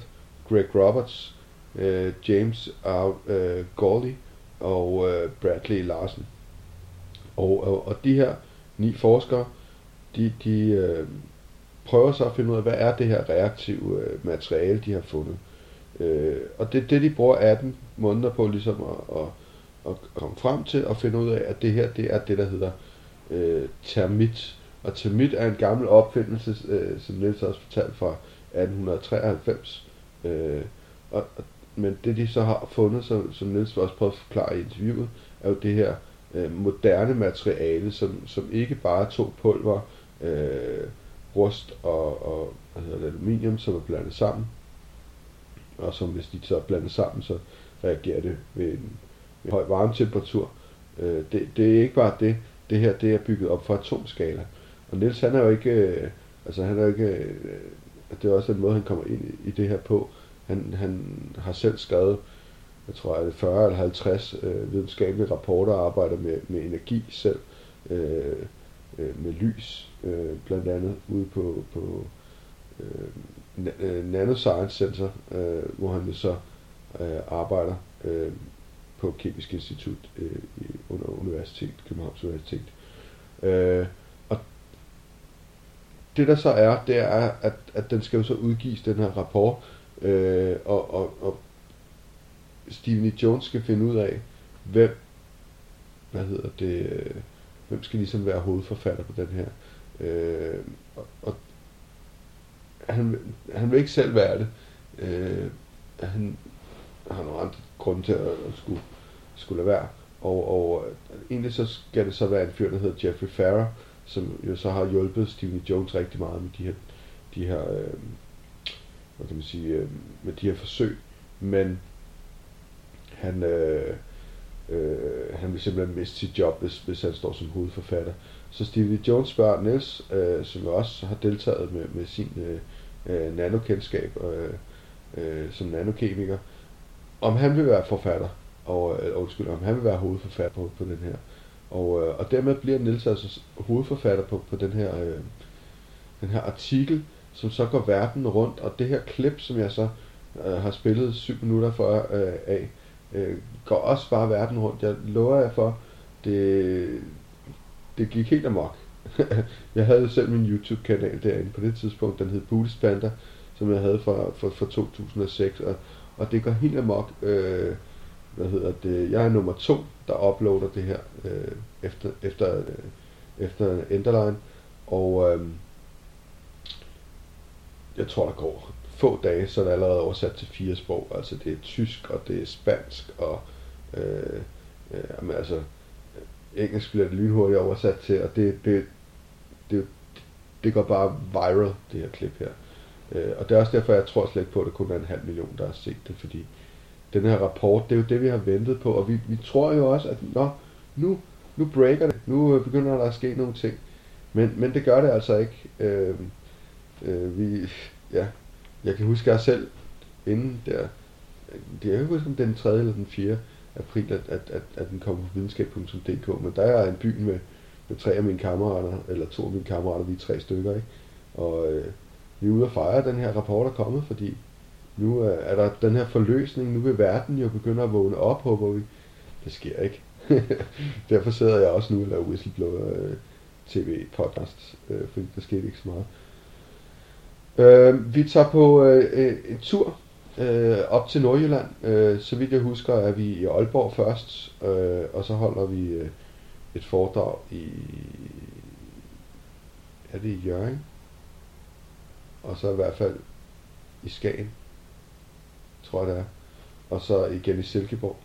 Greg Roberts, øh, James R. Øh, Gawley og øh, Bradley Larsen. Og, og, og de her ni forskere, de, de øh, prøver så at finde ud af, hvad er det her reaktive øh, materiale, de har fundet. Øh, og det det, de bruger 18 måneder på ligesom at, at, at komme frem til og finde ud af, at det her, det er det, der hedder øh, termit. Og termit er en gammel opfindelse, øh, som Niels også fortalte fra 1893. Øh, og, men det de så har fundet, som, som Niels også prøvede at forklare i interviewet, er jo det her øh, moderne materiale, som, som ikke bare tog pulver, øh, rust og, og hvad hedder det, aluminium, som er blandet sammen. Og som hvis de så er blandet sammen, så reagerer det ved en, ved høj varmetemperatur. Øh, det, det er ikke bare det. Det her det er bygget op fra atomskala. Og Niels han er jo ikke, øh, altså han er jo ikke, øh, det er også en måde han kommer ind i, i det her på. Han, han har selv skrevet, jeg tror at det 40 eller 50 øh, videnskabelige rapporter arbejder med, med energi selv. Øh, øh, med lys, øh, blandt andet ude på, på øh, øh Nanoscience Center, øh, hvor han så øh, arbejder øh, på Kemisk Institut øh, under Universitet, Københavns Universitet. Øh, og det der så er, det er, at, at den skal jo så udgives, den her rapport, øh, og, og, og Steven E. Jones skal finde ud af, hvem, hvad hedder det, hvem skal ligesom være hovedforfatter på den her. Øh, og, og han, han vil ikke selv være det. Øh, han har nogle andre grunde til at, at skulle, skulle lade være. Og, og egentlig så skal det så være en fyr, der hedder Jeffrey Farrer, som jo så har hjulpet Steven e. Jones rigtig meget med de her, de her øh, hvad kan man sige, øh, med de her forsøg. Men han, øh, Øh, han vil simpelthen miste sit job, hvis, hvis han står som hovedforfatter. Så Stevie Jones spørger Niels, øh, som også har deltaget med, med sin øh, øh, nanokendskab øh, øh, som nanokemiker, om han vil være forfatter, og øh, undskyld, om han vil være hovedforfatter på, på den her. Og, øh, og dermed bliver Niels altså hovedforfatter på, på den her øh, den her artikel, som så går verden rundt, og det her klip, som jeg så øh, har spillet syv minutter for øh, af, øh, går også bare verden rundt. Jeg lover jer for, det, det gik helt amok. jeg havde selv min YouTube-kanal derinde på det tidspunkt, den hed Buddhist Panda, som jeg havde fra, fra, fra 2006, og, og det går helt amok. Øh, hvad hedder det? Jeg er nummer to, der uploader det her øh, efter, efter, øh, efter Enderline, og øh, jeg tror, der går få dage, så er det allerede oversat til fire sprog. Altså det er tysk, og det er spansk, og øh, øh, jamen, altså, engelsk bliver det lynhurtigt oversat til, og det, det, det, det går bare viral, det her klip her. Øh, og det er også derfor, jeg tror slet ikke på, at det kun er en halv million, der har set det, fordi den her rapport, det er jo det, vi har ventet på, og vi, vi tror jo også, at nå, nu, nu breaker det, nu øh, begynder der at ske nogle ting. Men, men det gør det altså ikke. Øh, øh, vi, ja, jeg kan huske, at jeg selv inden der, det er jo huske, om den 3. eller den 4. april, at, at, at, at den kom på videnskab.dk, men der er en by med, med tre af mine kammerater, eller to af mine kammerater, vi er tre stykker, ikke? Og øh, vi er ude og fejre, at den her rapport er kommet, fordi nu øh, er der den her forløsning, nu vil verden jo begynde at vågne op, håber vi. Det sker ikke. Derfor sidder jeg også nu og laver whistleblower øh, tv podcast, øh, fordi der skete ikke så meget. Øh, vi tager på øh, øh, en tur øh, op til Nordjylland. Øh, så vidt jeg husker, er vi i Aalborg først, øh, og så holder vi øh, et foredrag i... Er det i Jørgen? Og så i hvert fald i Skagen, tror jeg det er. Og så igen i Silkeborg.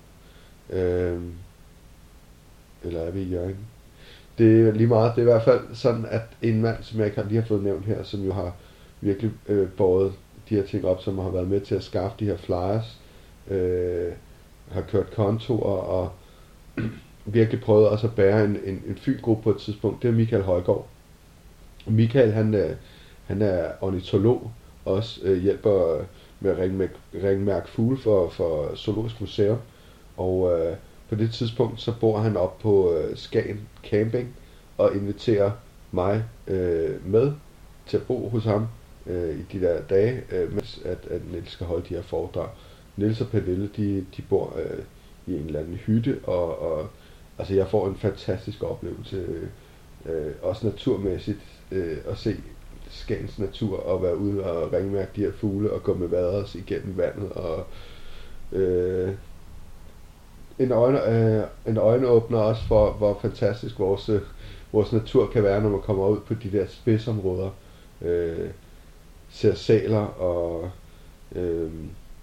Øh, eller er vi i Jørgen? Det er lige meget. Det er i hvert fald sådan, at en mand, som jeg ikke lige har fået nævnt her, som jo har virkelig øh, båret de her ting op, som har været med til at skaffe de her flyers, øh, har kørt kontorer og virkelig prøvet også at bære en, en, en fylgruppe på et tidspunkt. Det er Michael Højgaard. Michael, han, øh, han er ornitolog, også øh, hjælper med at ringmærke fugle for, for Zoologisk Museum. Og øh, på det tidspunkt, så bor han op på øh, Skagen Camping og inviterer mig øh, med til at bo hos ham øh, i de der dage, øh, mens at, at Niels skal holde de her foredrag. Niels og Pernille, de, de bor øh, i en eller anden hytte, og, og altså jeg får en fantastisk oplevelse, øh, øh, også naturmæssigt, øh, at se Skagens natur, og være ude og ringmærke de her fugle, og gå med vaders igennem vandet, og øh, en, øjne, øh, en øjenåbner også for, hvor fantastisk vores, øh, vores natur kan være, når man kommer ud på de der spidsområder. Øh, ser saler og øh,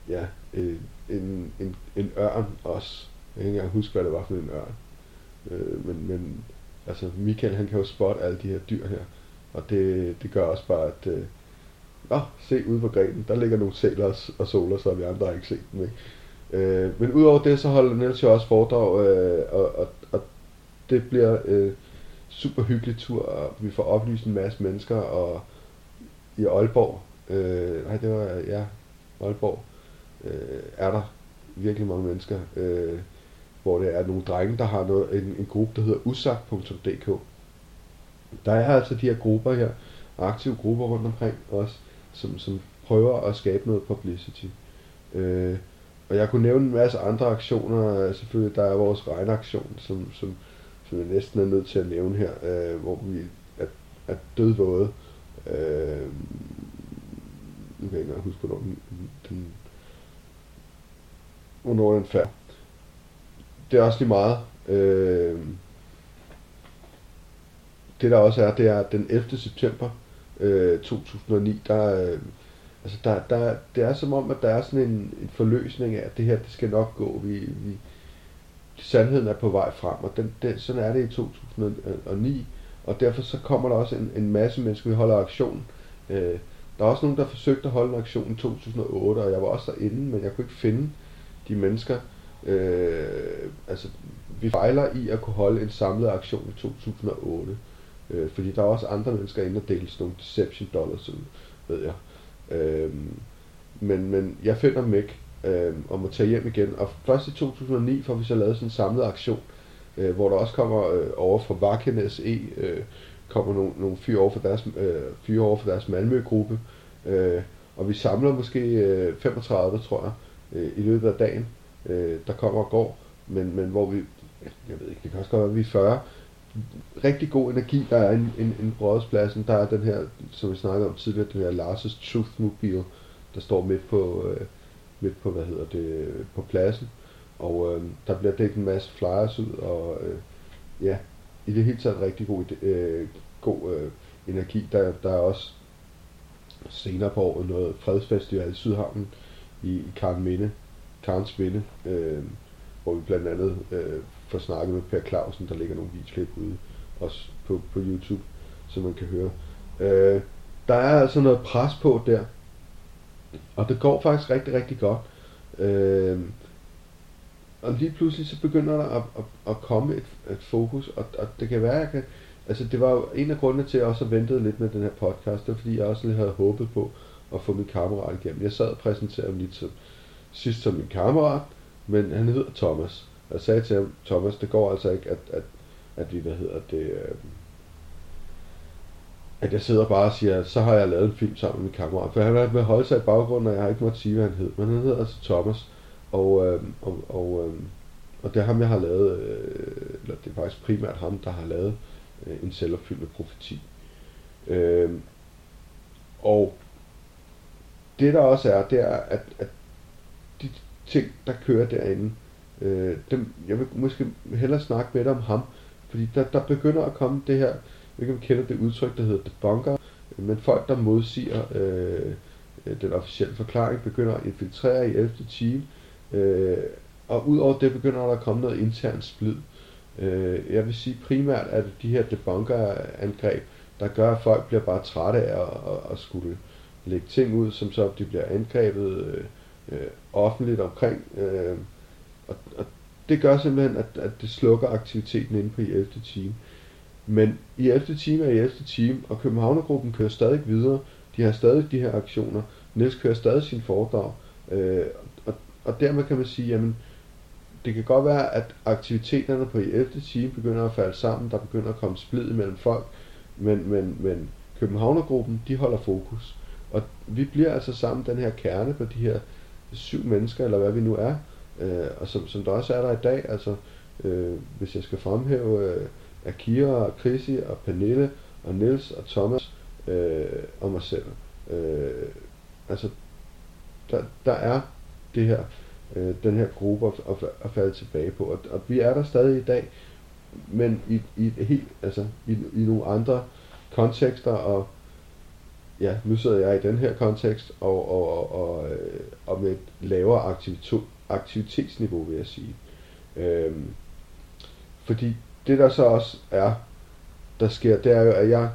ja, øh, en, en, en ørn også. Jeg kan ikke engang huske, hvad det var for en ørn. Øh, men, men altså Michael han kan jo spotte alle de her dyr her. Og det, det gør også bare, at øh, Nå, se ude på grenen, der ligger nogle sæler og, og soler, så vi andre har ikke set dem. Ikke? Øh, men udover det, så holder Niels jo også foredrag, øh, og, og, og det bliver øh, super hyggelig tur, og vi får oplyst en masse mennesker, og i Aalborg, øh, nej det var, ja, Aalborg, øh, er der virkelig mange mennesker, øh, hvor det er nogle drenge, der har noget, en, en gruppe, der hedder usak.dk. Der er altså de her grupper her, aktive grupper rundt omkring også, som, som prøver at skabe noget publicity. Øh, og jeg kunne nævne en masse andre aktioner, selvfølgelig der er vores regnaktion, som, som, som jeg næsten er nødt til at nævne her, øh, hvor vi er, er dødvåde. Øh, Øh, nu kan jeg ikke engang huske, hvornår den, den, hvornår den falder. Det er også lige meget. Øh, det der også er, det er den 11. september øh, 2009, der, øh, altså der, der, det er som om, at der er sådan en, en forløsning af, at det her, det skal nok gå. Vi, vi, sandheden er på vej frem, og den, den, sådan er det i 2009, og derfor så kommer der også en, en masse mennesker, vi holder aktion. Øh, der er også nogen, der forsøgte at holde en aktion i 2008, og jeg var også derinde, men jeg kunne ikke finde de mennesker. Øh, altså, vi fejler i at kunne holde en samlet aktion i 2008. Øh, fordi der er også andre mennesker inde og dele sådan nogle deception dollars, som ved jeg. Øh, men, men jeg finder dem ikke, øh, og må tage hjem igen. Og først i 2009 får vi så lavet sådan en samlet aktion, øh, hvor der også kommer øh, over fra Vakenes E, øh, kommer nogle, nogle fyre over for deres, øh, fyre over for deres Malmø-gruppe, øh, og vi samler måske øh, 35, tror jeg, øh, i løbet af dagen, øh, der kommer og går, men, men hvor vi, jeg ved ikke, det kan også godt være, at vi er 40, rigtig god energi, der er en, en, en rådspladsen, der er den her, som vi snakkede om tidligere, den her Lars' Truth Mobile, der står midt på, øh, midt på, hvad hedder det, på pladsen, og øh, der bliver delt en masse flyers ud, og øh, ja, i det hele taget rigtig god, øh, god øh, energi. Der, der er også senere på året noget fredsfestival i Sydhavnen i, i Karen Minde, Karens Minde, øh, hvor vi blandt andet øh, får snakket med Per Clausen, der ligger nogle videoklip ude, også på, på YouTube, som man kan høre. Øh, der er altså noget pres på der, og det går faktisk rigtig, rigtig godt. Øh, og lige pludselig så begynder der at, at, at komme et, et fokus, og, og det kan være, at jeg kan, altså det var jo en af grundene til, at jeg også ventede lidt med den her podcast, det var fordi, jeg også lige havde håbet på at få min kammerat igennem. Jeg sad og præsenterede ham lidt som, sidst som min kammerat, men han hedder Thomas. Og jeg sagde til ham, Thomas, det går altså ikke, at, at, at vi, hvad hedder det, øh, at jeg sidder bare og siger, så har jeg lavet en film sammen med min kammerat. For han har med holde sig i baggrunden, og jeg har ikke måttet sige, hvad han hed. Men han hedder altså Thomas. Og, øh, og, og, øh, og det er ham, jeg har lavet, øh, eller det er faktisk primært ham, der har lavet øh, en selvopfyldende profeti. Øh, og det der også er, det er, at, at de ting, der kører derinde, øh, dem, jeg vil måske hellere snakke med dig om ham, fordi der, der begynder at komme det her, jeg ved ikke om kender det udtryk, der hedder debunker, men folk, der modsiger øh, øh, den officielle forklaring, begynder at infiltrere i 11. time, øh, og udover det begynder der at komme noget internt splid. Øh, jeg vil sige primært, at de her debunker-angreb, der gør, at folk bliver bare trætte af at, at, at skulle lægge ting ud, som så de bliver angrebet øh, øh, offentligt omkring. Øh, og, og det gør simpelthen, at, at det slukker aktiviteten inde på i 11. time. Men i 11. time er i 11. time, og Københavnergruppen kører stadig videre. De har stadig de her aktioner. Niels kører stadig sin foredrag. Øh, og, dermed kan man sige, jamen, det kan godt være, at aktiviteterne på i 11. time begynder at falde sammen. Der begynder at komme splid mellem folk. Men, men, men Københavnergruppen, de holder fokus. Og vi bliver altså sammen den her kerne på de her syv mennesker, eller hvad vi nu er, øh, og som, som der også er der i dag, altså øh, hvis jeg skal fremhæve øh, Akira og Chrissy og Pernille og Nils og Thomas øh, og mig selv. Øh, altså, der, der er det her, øh, den her gruppe at, at, at falde tilbage på, og, og vi er der stadig i dag, men i, i helt, altså i, i nogle andre kontekster, og ja, nu sidder jeg i den her kontekst, og, og, og, og, øh, og med et lavere aktivitet, aktivitetsniveau, vil jeg sige. Øhm, fordi det der så også er, der sker, det er jo, at jeg,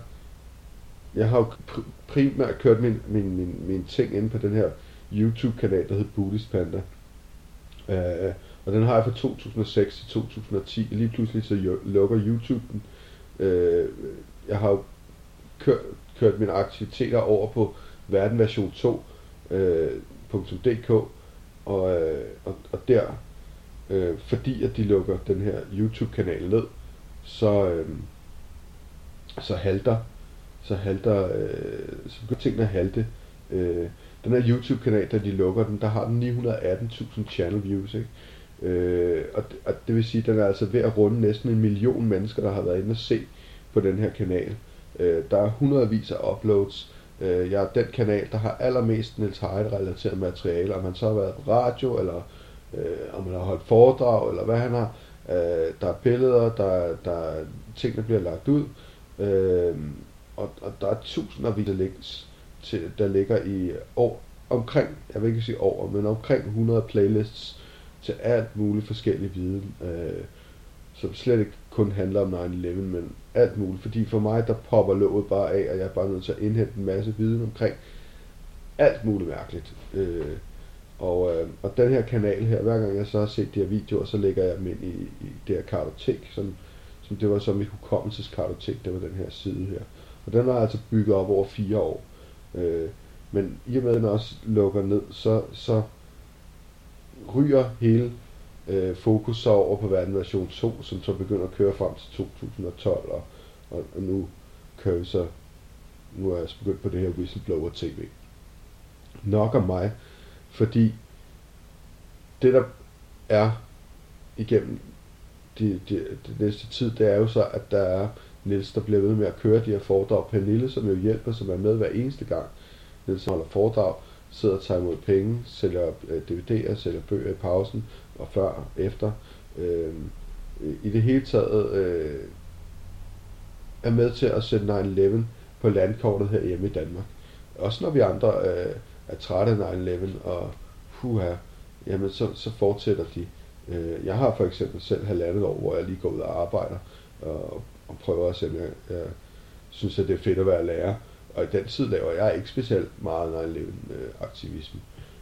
jeg har jo primært kørt min, min, min, min ting ind på den her YouTube-kanal, der hedder Buddhist Panda. Øh, og den har jeg fra 2006 til 2010. Lige pludselig så lukker YouTube den. Øh, jeg har jo kørt, kørt mine aktiviteter over på verdenversion 2.dk øh, og, øh, og, og der, øh, fordi at de lukker den her YouTube-kanal ned, så, øh, så halter, så halter, øh, så begynder tingene at halte. Øh, den her YouTube-kanal, da de lukker den, der har den 918.000 channel views, ikke? Øh, og, og det vil sige, at den er altså ved at runde næsten en million mennesker, der har været inde og se på den her kanal. Øh, der er hundredvis af uploads. Øh, jeg er den kanal, der har allermest Niels Heide relateret materiale, om han så har været på radio, eller øh, om han har holdt foredrag, eller hvad han har. Øh, der er billeder, der, der ting, der bliver lagt ud. Øh, og, og der er tusinder af links, til, der ligger i år, omkring, jeg vil ikke sige over, men omkring 100 playlists til alt muligt forskellig viden, øh, som slet ikke kun handler om 9-11, men alt muligt. Fordi for mig, der popper låget bare af, og jeg er bare nødt til at indhente en masse viden omkring alt muligt mærkeligt. Øh, og, øh, og den her kanal her, hver gang jeg så har set de her videoer, så lægger jeg dem ind i, i det her kartotek, som, som det var som et hukommelseskartotek, det var den her side her. Og den var altså bygget op over fire år. Øh, men i og med, at den også lukker ned, så, så ryger hele øh, fokus så over på verden version 2, som så begynder at køre frem til 2012, og, og, og nu kører vi så, nu er jeg så begyndt på det her Whistleblower TV. Nok om mig, fordi det der er igennem de, de, de næste tid, det er jo så, at der er Niels, der bliver ved med at køre de her foredrag. Pernille, som jo hjælper, som er med hver eneste gang. Niels holder foredrag, sidder og tager imod penge, sælger øh, DVD'er, sælger bøger i pausen, og før og efter. Øh, I det hele taget øh, er med til at sætte 9-11 på landkortet her hjemme i Danmark. Også når vi andre øh, er trætte af 9-11 og puha, jamen så, så fortsætter de. Øh, jeg har for eksempel selv halvandet år, hvor jeg lige går ud og arbejder og, og prøver at sælge. jeg, synes, at det er fedt at være lærer. Og i den tid laver jeg ikke specielt meget 9-11 øh, aktivisme.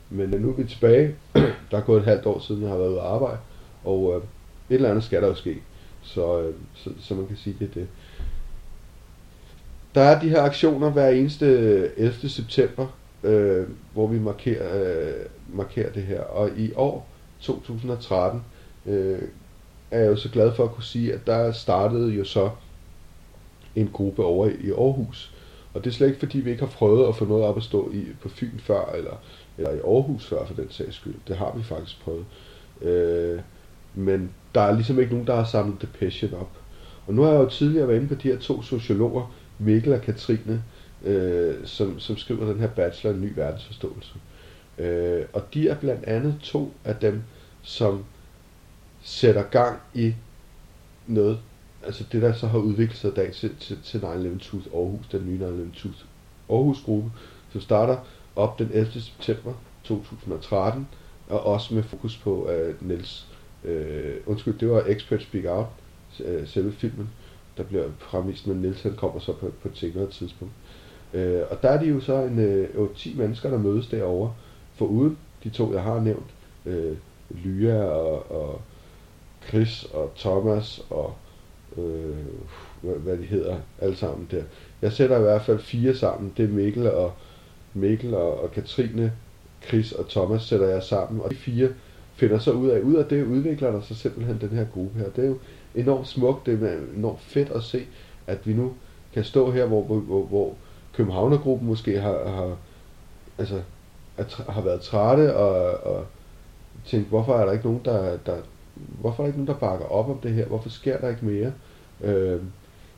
Men øh, nu er vi tilbage. der er gået et halvt år siden, jeg har været ude at arbejde. Og øh, et eller andet skal der jo ske. Så, øh, så, så man kan sige, det er det. Der er de her aktioner hver eneste øh, 11. september, øh, hvor vi markerer, øh, markerer det her. Og i år, 2013, øh, er jeg jo så glad for at kunne sige, at der startede jo så en gruppe over i Aarhus. Og det er slet ikke fordi, vi ikke har prøvet at få noget op at stå i på Fyn før, eller, eller i Aarhus før for den sags skyld. Det har vi faktisk prøvet. Øh, men der er ligesom ikke nogen, der har samlet Depression op. Og nu har jeg jo tidligere været inde på de her to sociologer, Mikkel og Katrine, øh, som, som skriver den her bachelor i ny verdensforståelse. Øh, og de er blandt andet to af dem, som sætter gang i noget, altså det der så har udviklet sig i dag til, til, til 9-11 Tooth Aarhus, den nye 9-11 Tooth Aarhus gruppe, som starter op den 11. september 2013, og også med fokus på uh, Niels, øh, undskyld, det var Expert Speak Out, uh, selve filmen, der bliver fremvist, men Niels han kommer så på, på et senere tidspunkt. Uh, og der er de jo så en øh, uh, 10 mennesker, der mødes derovre, for uden de to, jeg har nævnt, uh, Lyra og, og Chris og Thomas og øh, hvad, hvad de hedder, alle sammen der. Jeg sætter i hvert fald fire sammen. Det er Mikkel og, Mikkel og, og Katrine, Chris og Thomas sætter jeg sammen. Og de fire finder så ud af, ud af det udvikler der sig simpelthen den her gruppe her. Det er jo enormt smukt, det er enormt fedt at se, at vi nu kan stå her, hvor, hvor, hvor Københavnergruppen måske har, har, altså, har været trætte og, og tænkt, hvorfor er der ikke nogen, der, der, hvorfor er der ikke nogen, der bakker op om det her? Hvorfor sker der ikke mere? Øh,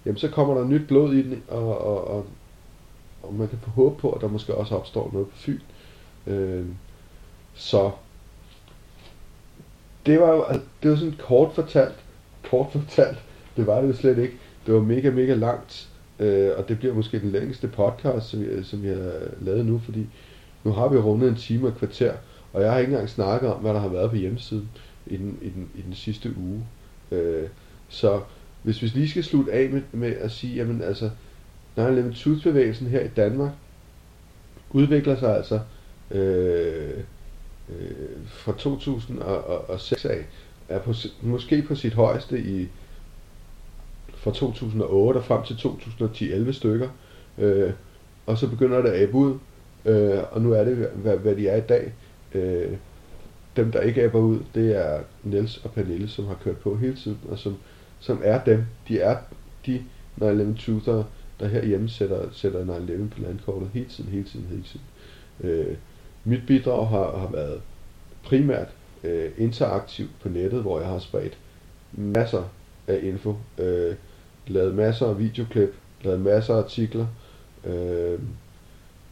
jamen så kommer der nyt blod i den, og, og, og, og man kan få håb på, at der måske også opstår noget på Fyn. Øh, så det var jo det var sådan kort fortalt, kort fortalt, det var det jo slet ikke. Det var mega, mega langt, øh, og det bliver måske den længste podcast, som vi, som vi har lavet nu, fordi nu har vi rundet en time og et kvarter, og jeg har ikke engang snakket om, hvad der har været på hjemmesiden i den, i den, i den sidste uge. Øh, så hvis vi lige skal slutte af med, med at sige, jamen altså, når bevægelsen her i Danmark udvikler sig altså øh, øh, fra 2006 af, er på, måske på sit højeste i fra 2008 og frem til 2010 11 stykker, øh, og så begynder det at ud, øh, og nu er det, hvad, hvad de er i dag. Øh, dem, der ikke æbber ud, det er Niels og Pernille, som har kørt på hele tiden, og som, som er dem. De er de 9-11 tutorer, der herhjemme sætter, sætter 9-11 på landkortet hele tiden, hele tiden, hele tiden. Øh, mit bidrag har, har været primært øh, interaktivt på nettet, hvor jeg har spredt masser af info, øh, lavet masser af videoklip, lavet masser af artikler, øh,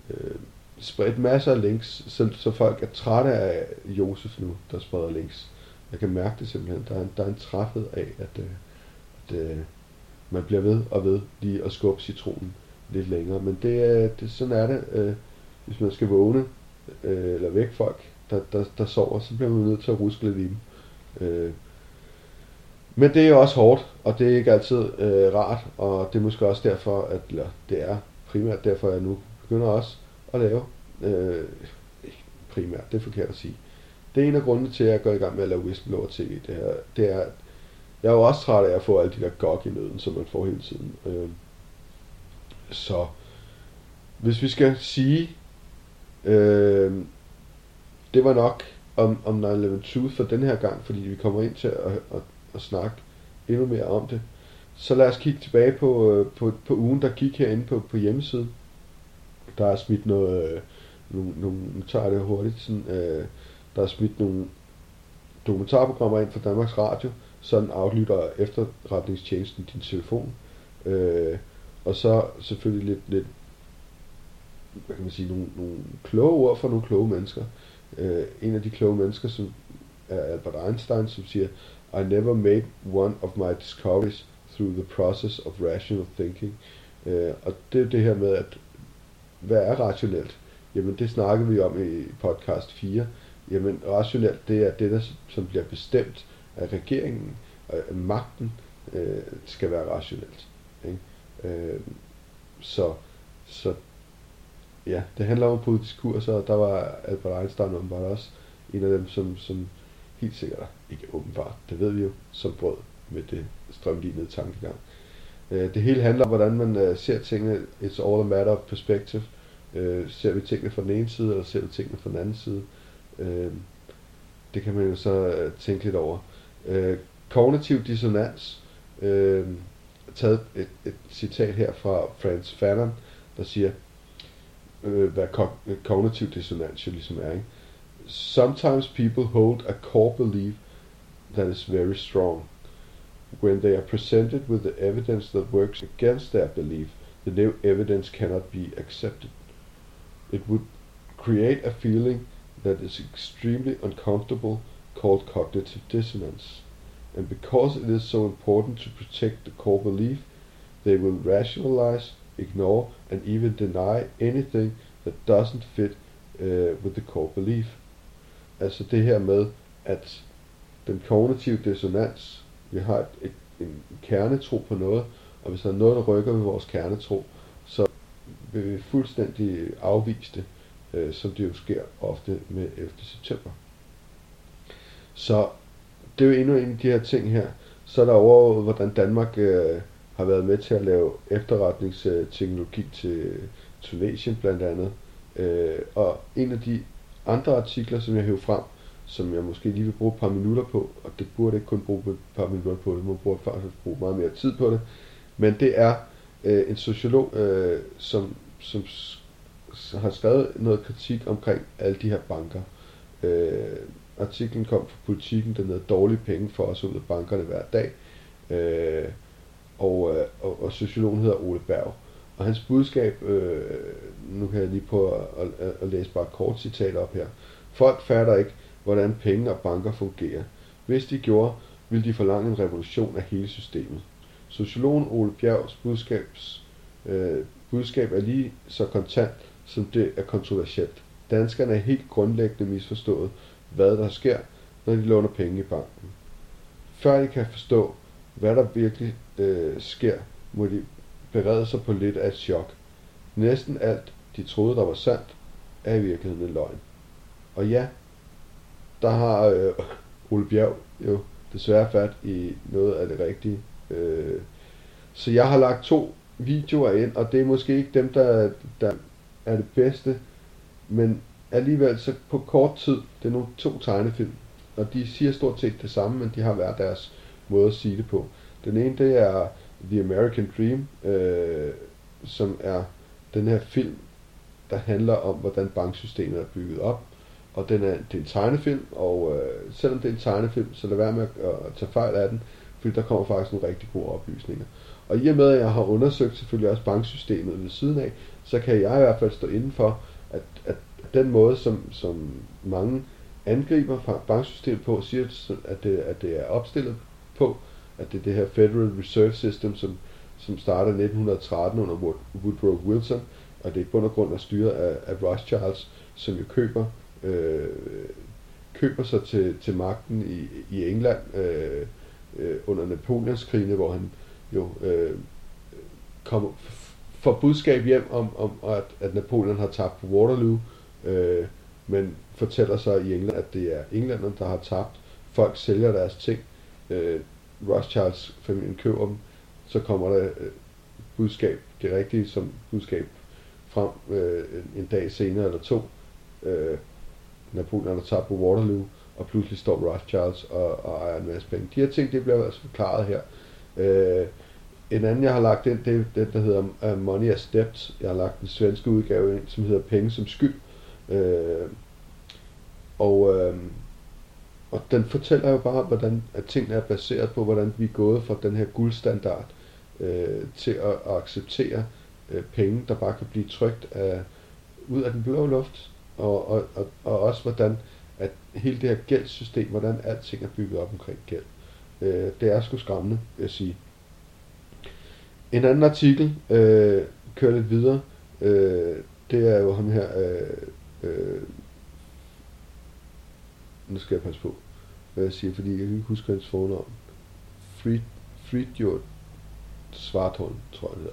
øh, spredt masser af links, så, så folk er trætte af Josef nu, der spreder links. Jeg kan mærke det simpelthen. Der er en, der er en træffet af, at, øh, at, at man bliver ved og ved lige at skubbe citronen lidt længere. Men det, det sådan er det, øh, hvis man skal vågne eller væk folk, der, der, der sover, så bliver man nødt til at ruske lidt i dem. men det er jo også hårdt, og det er ikke altid øh, rart, og det er måske også derfor, at eller det er primært derfor, at jeg nu begynder også at lave. Øh, primært, det er forkert at sige. Det er en af grundene til, at jeg går i gang med at lave Whistleblower TV. Det er, det er jeg er jo også træt af at få alle de der gok i nøden, som man får hele tiden. Øh, så hvis vi skal sige, øh, det var nok om, om 9-11 Truth for den her gang, fordi vi kommer ind til at, at, at, at snakke endnu mere om det. Så lad os kigge tilbage på, øh, på, på ugen, der gik herinde på, på hjemmesiden der er smidt noget, øh, nogle, nogle, nu tager jeg det hurtigt, sådan, øh, der er smidt nogle dokumentarprogrammer ind fra Danmarks Radio, sådan aflytter efterretningstjenesten din telefon. Øh, og så selvfølgelig lidt, lidt hvad kan man sige, nogle, nogle kloge ord fra nogle kloge mennesker. Øh, en af de kloge mennesker, som er Albert Einstein, som siger, I never made one of my discoveries through the process of rational thinking. Øh, og det er det her med, at hvad er rationelt? Jamen det snakker vi om i podcast 4. Jamen rationelt, det er det, der, som bliver bestemt af regeringen, og magten øh, skal være rationelt. Ikke? Øh, så, så ja, det handler om politisk kurs, og der var Albert Einstein åbenbart også en af dem, som, som helt sikkert, ikke åbenbart, det ved vi jo, som brød med det strømlignede tankegang. Øh, det hele handler om, hvordan man øh, ser tingene. It's all a matter of perspective. Øh, ser vi tingene fra den ene side, eller ser vi tingene fra den anden side? Øh, det kan man jo så øh, tænke lidt over. Øh, kognitiv dissonans. Øh, taget et, et citat her fra Franz Fanon, der siger, øh, hvad kognitiv dissonans jo ligesom er. Ikke? Sometimes people hold a core belief that is very strong. When they are presented with the evidence that works against their belief, the new evidence cannot be accepted. It would create a feeling that is extremely uncomfortable called cognitive dissonance. And because it is so important to protect the core belief, they will rationalize, ignore, and even deny anything that doesn't fit uh, with the core belief. Altså det her med, at den kognitive dissonans, vi har et, et, en kernetro på noget, og hvis der er noget, der rykker ved vores kernetro, øh, fuldstændig afviste, øh, som det jo sker ofte med 11. september. Så det er jo endnu en af de her ting her. Så er der over, hvordan Danmark øh, har været med til at lave efterretningsteknologi til Tunesien blandt andet. Øh, og en af de andre artikler, som jeg hæver frem, som jeg måske lige vil bruge et par minutter på, og det burde ikke kun bruge et par minutter på, det må burde faktisk bruge meget mere tid på det, men det er øh, en sociolog, øh, som, som har skrevet noget kritik omkring alle de her banker. Øh, artiklen kom fra politikken, der hedder dårlige penge for os ud af bankerne hver dag. Øh, og, øh, og, og sociologen hedder Ole Berg. Og hans budskab, øh, nu kan jeg lige på at, at, at læse bare et kort citat op her. Folk fatter ikke, hvordan penge og banker fungerer. Hvis de gjorde, ville de forlange en revolution af hele systemet. Sociologen Ole Bjergs budskabs, øh, budskab er lige så kontant, som det er kontroversielt. Danskerne er helt grundlæggende misforstået, hvad der sker, når de låner penge i banken. Før de kan forstå, hvad der virkelig øh, sker, må de berede sig på lidt af et chok. Næsten alt, de troede, der var sandt, er i virkeligheden en løgn. Og ja, der har øh, Ole Bjerg jo desværre fat i noget af det rigtige. Øh, så jeg har lagt to videoer ind, og det er måske ikke dem, der, der er det bedste, men alligevel så på kort tid, det er nogle to tegnefilm, og de siger stort set det samme, men de har hver deres måde at sige det på. Den ene, det er The American Dream, øh, som er den her film, der handler om, hvordan banksystemet er bygget op. Og den er, det er en tegnefilm, og øh, selvom det er en tegnefilm, så lad være med at, at tage fejl af den, fordi der kommer faktisk nogle rigtig gode oplysninger. Og i og med, at jeg har undersøgt selvfølgelig også banksystemet ved siden af, så kan jeg i hvert fald stå inden for, at, at den måde, som, som mange angriber banksystemet på, siger, at det, at det er opstillet på, at det er det her Federal Reserve System, som, som starter 1913 under Woodrow Wilson, og det er i bund og grund er styret af, af Rothschilds, som jo køber, øh, køber sig til, til magten i, i England øh, øh, under Napoleonskrigene, hvor han jo øh, kommer, får budskab hjem om, om at, at Napoleon har tabt på Waterloo, øh, men fortæller så i England, at det er englænderne, der har tabt. Folk sælger deres ting. Øh, Rothschilds familien køber dem. Så kommer der øh, budskab, det rigtige som budskab frem øh, en dag senere eller to. Øh, Napoleon har tabt på Waterloo, og pludselig står Rothschilds og, og ejer en masse penge. De her ting, det bliver altså forklaret her. Øh, en anden, jeg har lagt ind, det er den, der hedder uh, Money as Debt. Jeg har lagt den svenske udgave ind, som hedder Penge som skyld. Øh, og, øh, og den fortæller jo bare, hvordan at tingene er baseret på, hvordan vi er gået fra den her guldstandard øh, til at, at acceptere øh, penge, der bare kan blive trygt af, ud af den blå luft. Og, og, og, og også hvordan at hele det her gældssystem, hvordan alting er bygget op omkring gæld. Øh, det er sgu skræmmende, vil jeg sige. En anden artikel, øh, kører lidt videre, øh, det er jo ham her, øh, øh, nu skal jeg passe på, hvad jeg siger, fordi jeg kan ikke huske hans fornavn. Frid, Fridjord Svartholm, tror jeg det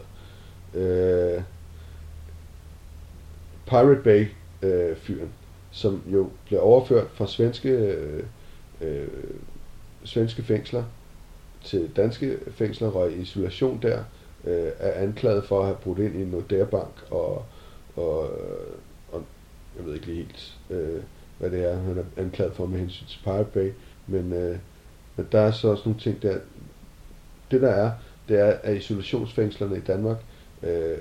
hedder. Øh, Pirate Bay øh, fyren, som jo blev overført fra svenske øh, øh, svenske fængsler til danske fængsler, røg i isolation der, øh, er anklaget for at have brudt ind i en Nordea Bank og, og, øh, og jeg ved ikke lige helt, øh, hvad det er, han er anklaget for med hensyn til Pirate Bay, men, øh, men der er så også nogle ting der. Det der er, det er, at isolationsfængslerne i Danmark øh,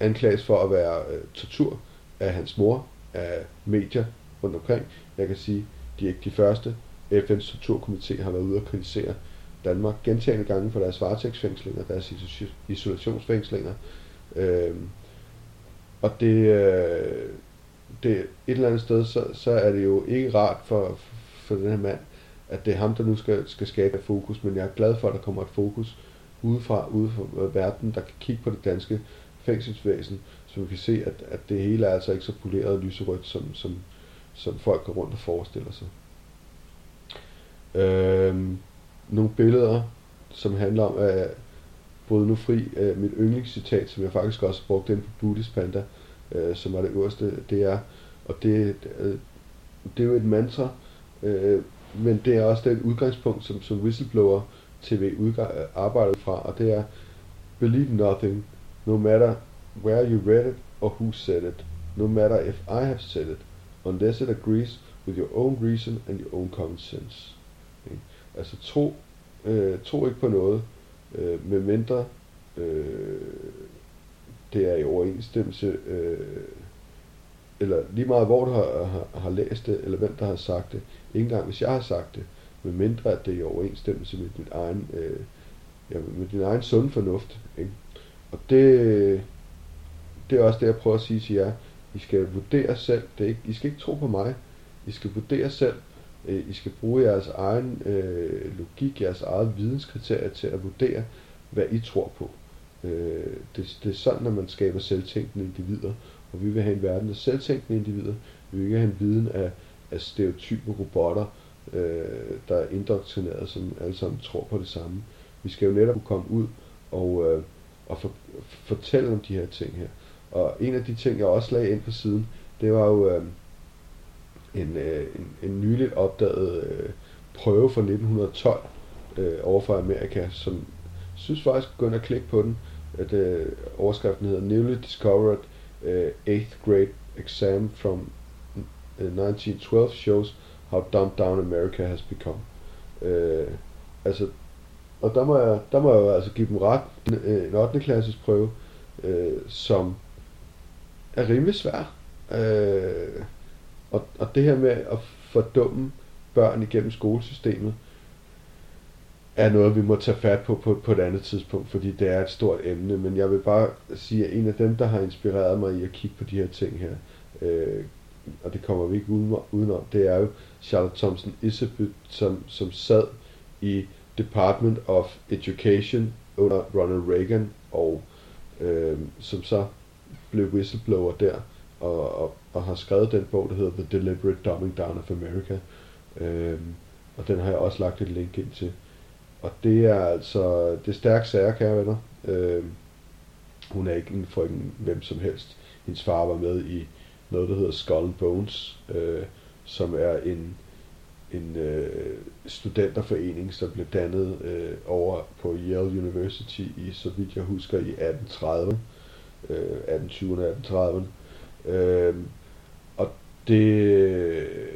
anklages for at være øh, tortur af hans mor, af medier rundt omkring. Jeg kan sige, de er ikke de første. FN's torturkomité har været ude og kritisere Danmark gentagende gange for deres varetægtsfængslinger, deres isolationsfængslinger. Øh, og det, øh, det et eller andet sted, så, så er det jo ikke rart for, for den her mand, at det er ham, der nu skal, skal skabe fokus, men jeg er glad for, at der kommer et fokus udefra, ude fra verden, der kan kigge på det danske fængselsvæsen, så vi kan se, at, at det hele er altså ikke så poleret og lyserødt, som, som, som folk går rundt og forestiller sig. Øhm, nogle billeder, som handler om at bryde nu fri. Øh, mit yndlingscitat, som jeg faktisk også brugte ind på Buddhist Panda, øh, som var det øverste, det er, og det, øh, det er jo et mantra, øh, men det er også det udgangspunkt, som, som Whistleblower TV udgang, øh, arbejder fra, og det er Believe nothing, no matter where you read it or who said it, no matter if I have said it, unless it agrees with your own reason and your own common sense. Altså tro, øh, tro ikke på noget, øh, med mindre øh, det er i overensstemmelse, øh, eller lige meget hvor du har, har, har læst det, eller hvem der har sagt det, ikke engang hvis jeg har sagt det, medmindre at det er i overensstemmelse med din egen, øh, ja, med din egen sunde fornuft. Ikke? Og det, det er også det, jeg prøver at sige til jer. I skal vurdere selv. Det er ikke, I skal ikke tro på mig. I skal vurdere selv. Øh, I skal bruge jeres egen øh, logik, jeres eget videnskriterier til at vurdere, hvad I tror på. Øh, det, det er sådan, at man skaber selvtænkende individer. Og vi vil have en verden af selvtænkende individer. Vi vil ikke have en viden af, af stereotype robotter, øh, der er indoktrineret, som alle sammen tror på det samme. Vi skal jo netop kunne komme ud og, øh, og for, fortælle om de her ting her. Og en af de ting, jeg også lagde ind på siden, det var jo øh, en, øh, en, en nyligt opdaget øh, prøve fra 1912 øh, over for Amerika, som synes faktisk gå ind og klikke på den, at øh, overskriften hedder Newly Discovered øh, 8th Grade Exam from øh, 1912 shows how dumbed down America has become. Øh, altså, og der må, jeg, der må jeg jo altså give dem ret. En øh, 8. klasses prøve, øh, som er rimelig svær. Øh, og, og det her med at fordumme børn igennem skolesystemet, er noget, vi må tage fat på, på på et andet tidspunkt, fordi det er et stort emne. Men jeg vil bare sige, at en af dem, der har inspireret mig i at kigge på de her ting her, øh, og det kommer vi ikke udenom, det er jo Charlotte Thompson Isabel, som, som sad i Department of Education under Ronald Reagan, og øh, som så blev whistleblower der, og, og, og har skrevet den bog, der hedder The Deliberate Dumbing Down of America. Øh, og den har jeg også lagt et link ind til. Og det er altså, det er stærke sager, kære venner. Øh, hun er ikke en frøken hvem som helst. Hendes far var med i noget, der hedder Skull and Bones, øh, som er en, en øh, studenterforening, som blev dannet øh, over på Yale University i, så vidt jeg husker, i 1830, øh, 1820'erne og 1830'erne. Øh, det øh,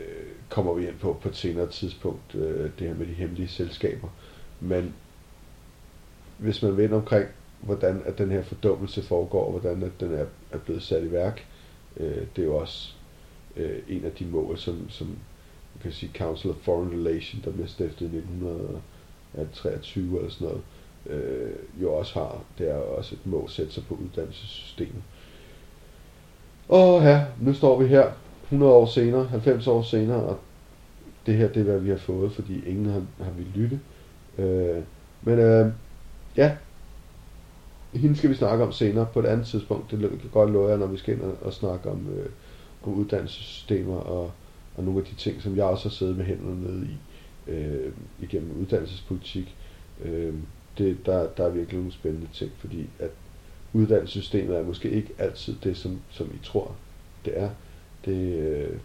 kommer vi ind på på et senere tidspunkt, øh, det her med de hemmelige selskaber. Men hvis man vender omkring, hvordan at den her fordummelse foregår, og hvordan at den er, er blevet sat i værk, øh, det er jo også øh, en af de mål, som, som man kan sige Council of Foreign Relations, der blev stiftet i 1923 eller sådan noget, øh, jo også har. Det er også et mål at sætte sig på uddannelsessystemet. Og ja, nu står vi her 100 år senere, 90 år senere, og det her det er hvad vi har fået, fordi ingen har, har vi lytte. Øh, men øh, ja, hende skal vi snakke om senere på et andet tidspunkt. Det kan godt love jer, når vi skal ind og, og snakke om, øh, om uddannelsessystemer og, og nogle af de ting, som jeg også har siddet med hænderne nede i øh, igennem uddannelsespolitik. Øh, det, der, der er virkelig nogle spændende ting, fordi at uddannelsessystemet er måske ikke altid det, som, som I tror, det er. Det, øh,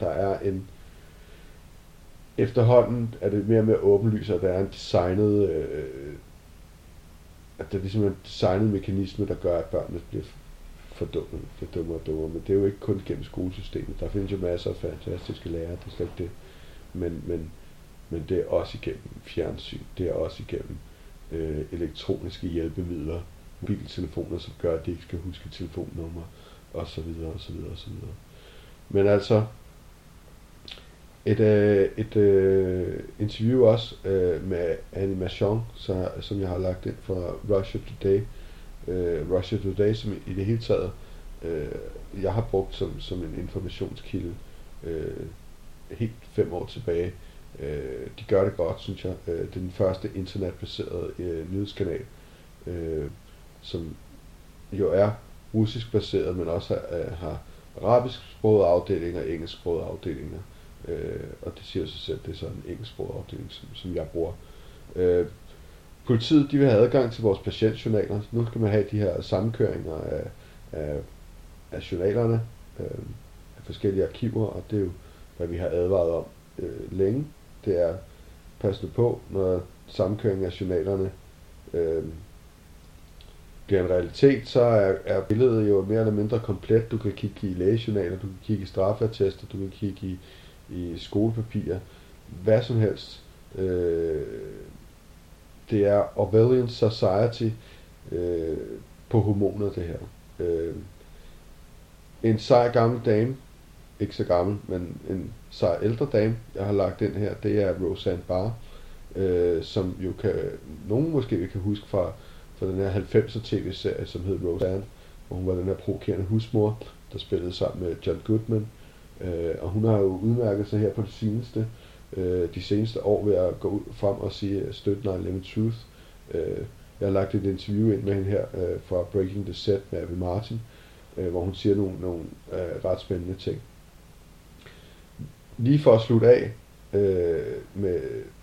der er en, efterhånden er det mere og mere åbenlyst, at der er en designet, øh, at der ligesom er en designet mekanisme, der gør, at børnene bliver for dumme, for dummere og dummere. Men det er jo ikke kun gennem skolesystemet. Der findes jo masser af fantastiske lærere, det er slet ikke det. Men, men, men det er også igennem fjernsyn, det er også igennem øh, elektroniske hjælpemidler, mobiltelefoner, som gør, at de ikke skal huske telefonnummer, og så videre, og så videre, og så videre. Men altså, et, øh, et øh, interview også øh, med animation, så, som jeg har lagt ind for Russia Today. Øh, Russia Today, som i, det hele taget, øh, jeg har brugt som, som en informationskilde øh, helt fem år tilbage. Øh, de gør det godt, synes jeg. Øh, det er den første internetbaserede øh, nyhedskanal, øh, som jo er russisk baseret, men også har, øh, har arabisk sprogede afdelinger og engelsk sprogede afdelinger. Øh, og det siger sig selv, at det er sådan en engelsk afdeling, som, som jeg bruger. Øh, politiet de vil have adgang til vores patientjournaler. Nu skal man have de her sammenkøringer af, af, af journalerne, øh, af forskellige arkiver, og det er jo, hvad vi har advaret om øh, længe. Det er, pas nu på, når sammenkøringen af journalerne øh, bliver en realitet, så er, er billedet jo mere eller mindre komplet. Du kan kigge i lægejournaler, du kan kigge i straffeattester, du kan kigge i i skolepapirer, hvad som helst. Øh, det er Orwellian Society øh, på hormoner, det her. Øh, en sej gammel dame, ikke så gammel, men en sej ældre dame, jeg har lagt ind her, det er Roseanne Barr, øh, som jo kan, nogen måske kan huske fra, fra den her 90'er tv-serie, som hed Roseanne, hvor hun var den her provokerende husmor, der spillede sammen med John Goodman. Øh, og hun har jo udmærket sig her på det seneste, øh, de seneste år ved at gå ud frem og sige støt 9 Truth. Øh, jeg har lagt et interview ind med hende her øh, fra Breaking the Set med Abby Martin, øh, hvor hun siger nogle, nogle øh, ret spændende ting. Lige for at slutte af øh, med,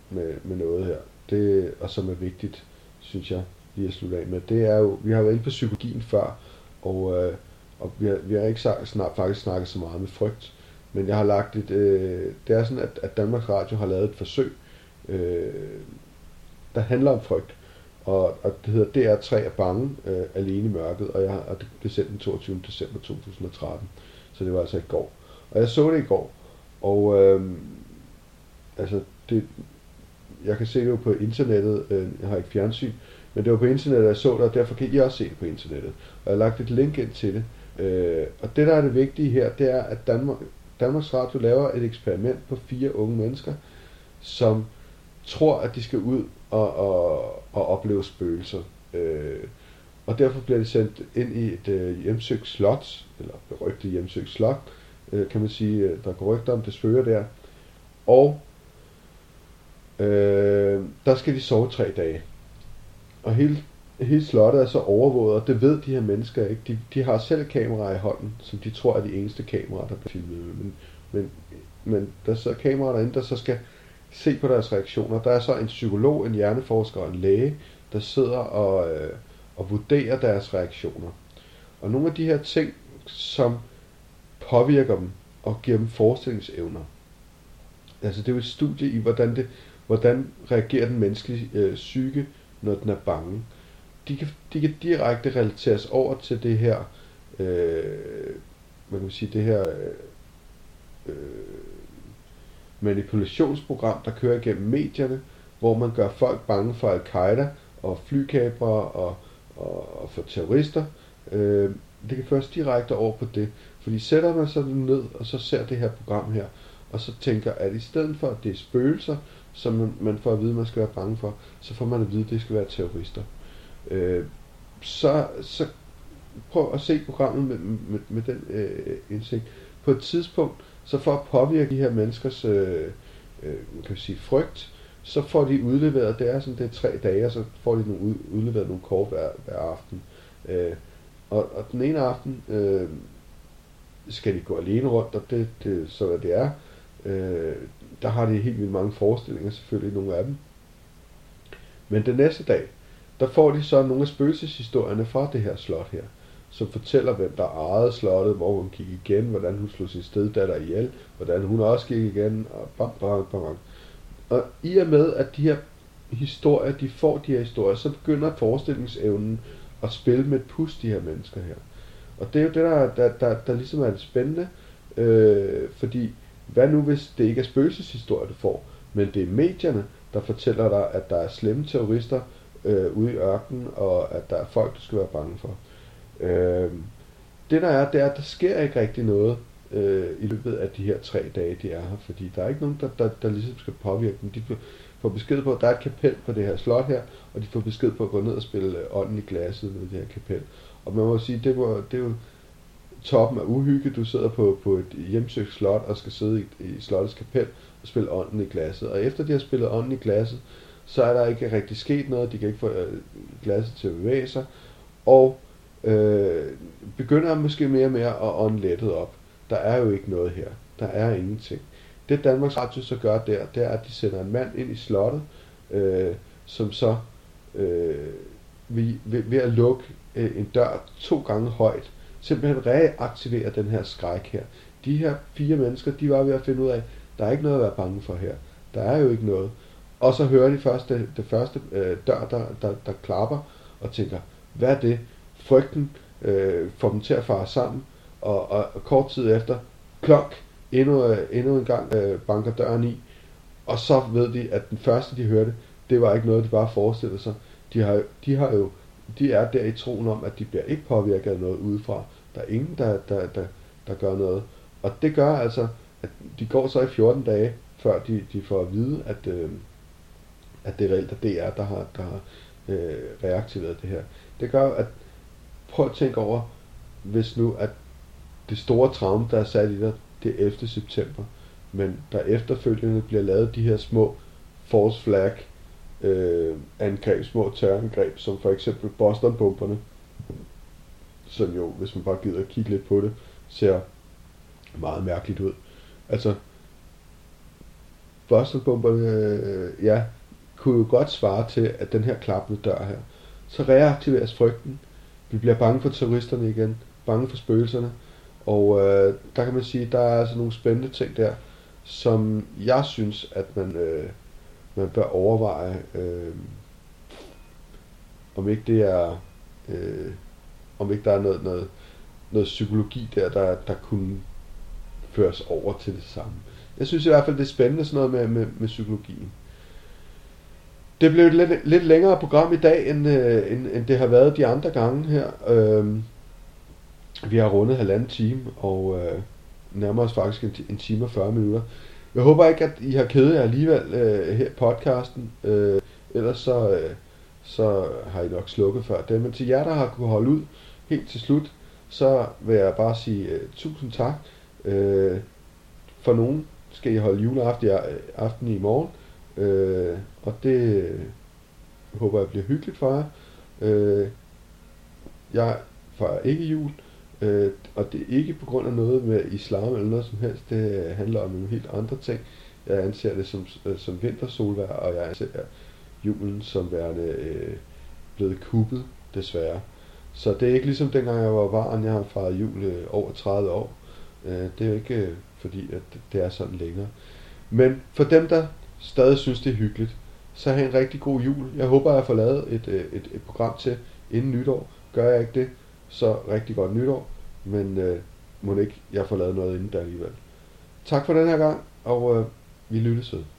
med, med noget her, det, og som er vigtigt, synes jeg, lige at slutte af med, det er jo, vi har været inde på psykologien før, og, øh, og vi har, vi har ikke snart, faktisk snakket så meget med frygt. Men jeg har lagt et, øh, det er sådan, at, at Danmarks Radio har lavet et forsøg, øh, der handler om frygt. Og, og det hedder DR3 er bange, øh, alene i mørket, og, jeg, og det blev sendt den 22. december 2013. Så det var altså i går. Og jeg så det i går, og øh, altså det, jeg kan se det jo på internettet, øh, jeg har ikke fjernsyn, men det var på internettet, jeg så det, og derfor kan I også se det på internettet. Og jeg har lagt et link ind til det. Øh, og det, der er det vigtige her, det er, at Danmark, Danmarks Radio laver et eksperiment på fire unge mennesker, som tror, at de skal ud og, og, og opleve spøgelser. Øh, og derfor bliver det sendt ind i et øh, hjemsøgt slot, eller berygtet hjemsøgt slot, øh, kan man sige. Øh, der går rygter om, det spøger der. Og øh, der skal de sove tre dage. Og hele, hele slottet er så overvåget, og det ved de her mennesker ikke. De, de har selv kameraer i hånden, som de tror er de eneste kameraer, der bliver filmet. Men, men, men der så kameraer derinde, der så skal se på deres reaktioner. Der er så en psykolog, en hjerneforsker og en læge, der sidder og, øh, og vurderer deres reaktioner. Og nogle af de her ting, som påvirker dem og giver dem forestillingsevner. Altså det er jo et studie i, hvordan, det, hvordan reagerer den menneskelige øh, psyke, når den er bange de kan, de kan direkte relateres over til det her, øh, man kan sige, det her øh, øh, manipulationsprogram, der kører igennem medierne, hvor man gør folk bange for al-Qaida og flykabere og, og, og for terrorister. Øh, det kan først direkte over på det. Fordi sætter man sig ned og så ser det her program her, og så tænker, at i stedet for, at det er spøgelser, som man, man får at vide, man skal være bange for, så får man at vide, at det skal være terrorister øh, så, så prøv at se programmet med, med, med den øh, indsigt. På et tidspunkt, så for at påvirke de her menneskers øh, øh, kan sige, frygt, så får de udleveret, det er sådan, det er tre dage, og så får de nogle, udleveret nogle kort hver, hver aften. Øh, og, og den ene aften øh, skal de gå alene rundt, og det, det så hvad det er. Øh, der har de helt vildt mange forestillinger, selvfølgelig nogle af dem. Men den næste dag, der får de så nogle af spøgelseshistorierne fra det her slot her, som fortæller, hvem der ejede slottet, hvor hun gik igen, hvordan hun slog sin steddatter ihjel, hvordan hun også gik igen, og bam, bam, bam. Og i og med, at de her historier, de får de her historier, så begynder forestillingsevnen at spille med et pus, de her mennesker her. Og det er jo det, der, der, der, der ligesom er det spændende, øh, fordi hvad nu hvis det ikke er spøgelseshistorie, du får, men det er medierne, der fortæller dig, at der er slemme terrorister, øh, ude i ørkenen, og at der er folk, du skal være bange for. Øh, det der er, det er, at der sker ikke rigtig noget øh, i løbet af de her tre dage, de er her, fordi der er ikke nogen, der, der, der ligesom skal påvirke dem. De får besked på, at der er et kapel på det her slot her, og de får besked på at gå ned og spille øh, ånden i glasset ved det her kapel. Og man må sige, det, var, det er jo toppen af uhygge. Du sidder på, på et hjemsøgt slot og skal sidde i, i slottets kapel og spille ånden i glasset. Og efter de har spillet ånden i glasset, så er der ikke rigtig sket noget. De kan ikke få øh, glasset til at bevæge sig. Og øh, begynder måske mere og mere at ånde lettet op. Der er jo ikke noget her. Der er ingenting. Det Danmarks Radio så gør der, det er, at de sender en mand ind i slottet, øh, som så øh, ved, ved, ved at lukke øh, en dør to gange højt, simpelthen reaktiverer den her skræk her. De her fire mennesker, de var ved at finde ud af, der er ikke noget at være bange for her. Der er jo ikke noget. Og så hører de først det, det første øh, dør, der, der, der klapper, og tænker, hvad er det? Frygten øh, får dem til at fare sammen, og, og, og kort tid efter, klok, endnu, øh, endnu en gang øh, banker døren i, og så ved de, at den første, de hørte, det var ikke noget, de bare forestillede sig. De har, de har jo, de er der i troen om, at de bliver ikke påvirket af noget udefra. Der er ingen, der, der, der, der gør noget. Og det gør altså, at de går så i 14 dage, før de, de får at vide, at, øh, at det er reelt, at det er, der har, der har øh, reaktiveret det her. Det gør, at prøv at tænke over, hvis nu, at det store traume, der er sat i dig, det er 11. september, men der efterfølgende bliver lavet de her små false flag øh, angreb, små terrorangreb, som for eksempel Boston-bomberne, som jo, hvis man bare gider at kigge lidt på det, ser meget mærkeligt ud. Altså, Boston-bomberne, øh, ja, kunne jo godt svare til, at den her klappende dør her, så reaktiveres frygten. Vi bliver bange for terroristerne igen, bange for spøgelserne, og øh, der kan man sige, der er altså nogle spændende ting der, som jeg synes, at man, øh, man bør overveje, øh, om ikke det er, øh, om ikke der er noget, noget, noget psykologi der, der, der kunne føres over til det samme. Jeg synes i hvert fald, det er spændende sådan noget med, med, med psykologien. Det blev et lidt, lidt længere program i dag, end, øh, end, end det har været de andre gange her. Øh, vi har rundet halvanden time, og øh, nærmer os faktisk en, en time og 40 minutter. Jeg håber ikke, at I har kedet jer alligevel øh, her podcasten. Øh, ellers så, øh, så har I nok slukket før det. Men til jer, der har kunne holde ud helt til slut, så vil jeg bare sige øh, tusind tak. Øh, for nogen skal I holde juleaften i, øh, aften i morgen. Øh, og det øh, håber jeg bliver hyggeligt for jer. Øh, jeg fejrer ikke jul. Øh, Øh, og det er ikke på grund af noget med islam eller noget som helst. Det øh, handler om nogle helt andre ting. Jeg anser det som, øh, som vintersolvær, og jeg anser julen som værende øh, blevet kuppet, desværre. Så det er ikke ligesom dengang jeg var barn, jeg har fejret jul øh, over 30 år. Øh, det er ikke øh, fordi, at det er sådan længere. Men for dem, der stadig synes, det er hyggeligt, så have en rigtig god jul. Jeg håber, jeg får lavet et, øh, et, et program til inden nytår. Gør jeg ikke det, så rigtig godt nytår, men øh, må ikke jeg får lavet noget inden der alligevel. Tak for den her gang, og øh, vi lyttes ved.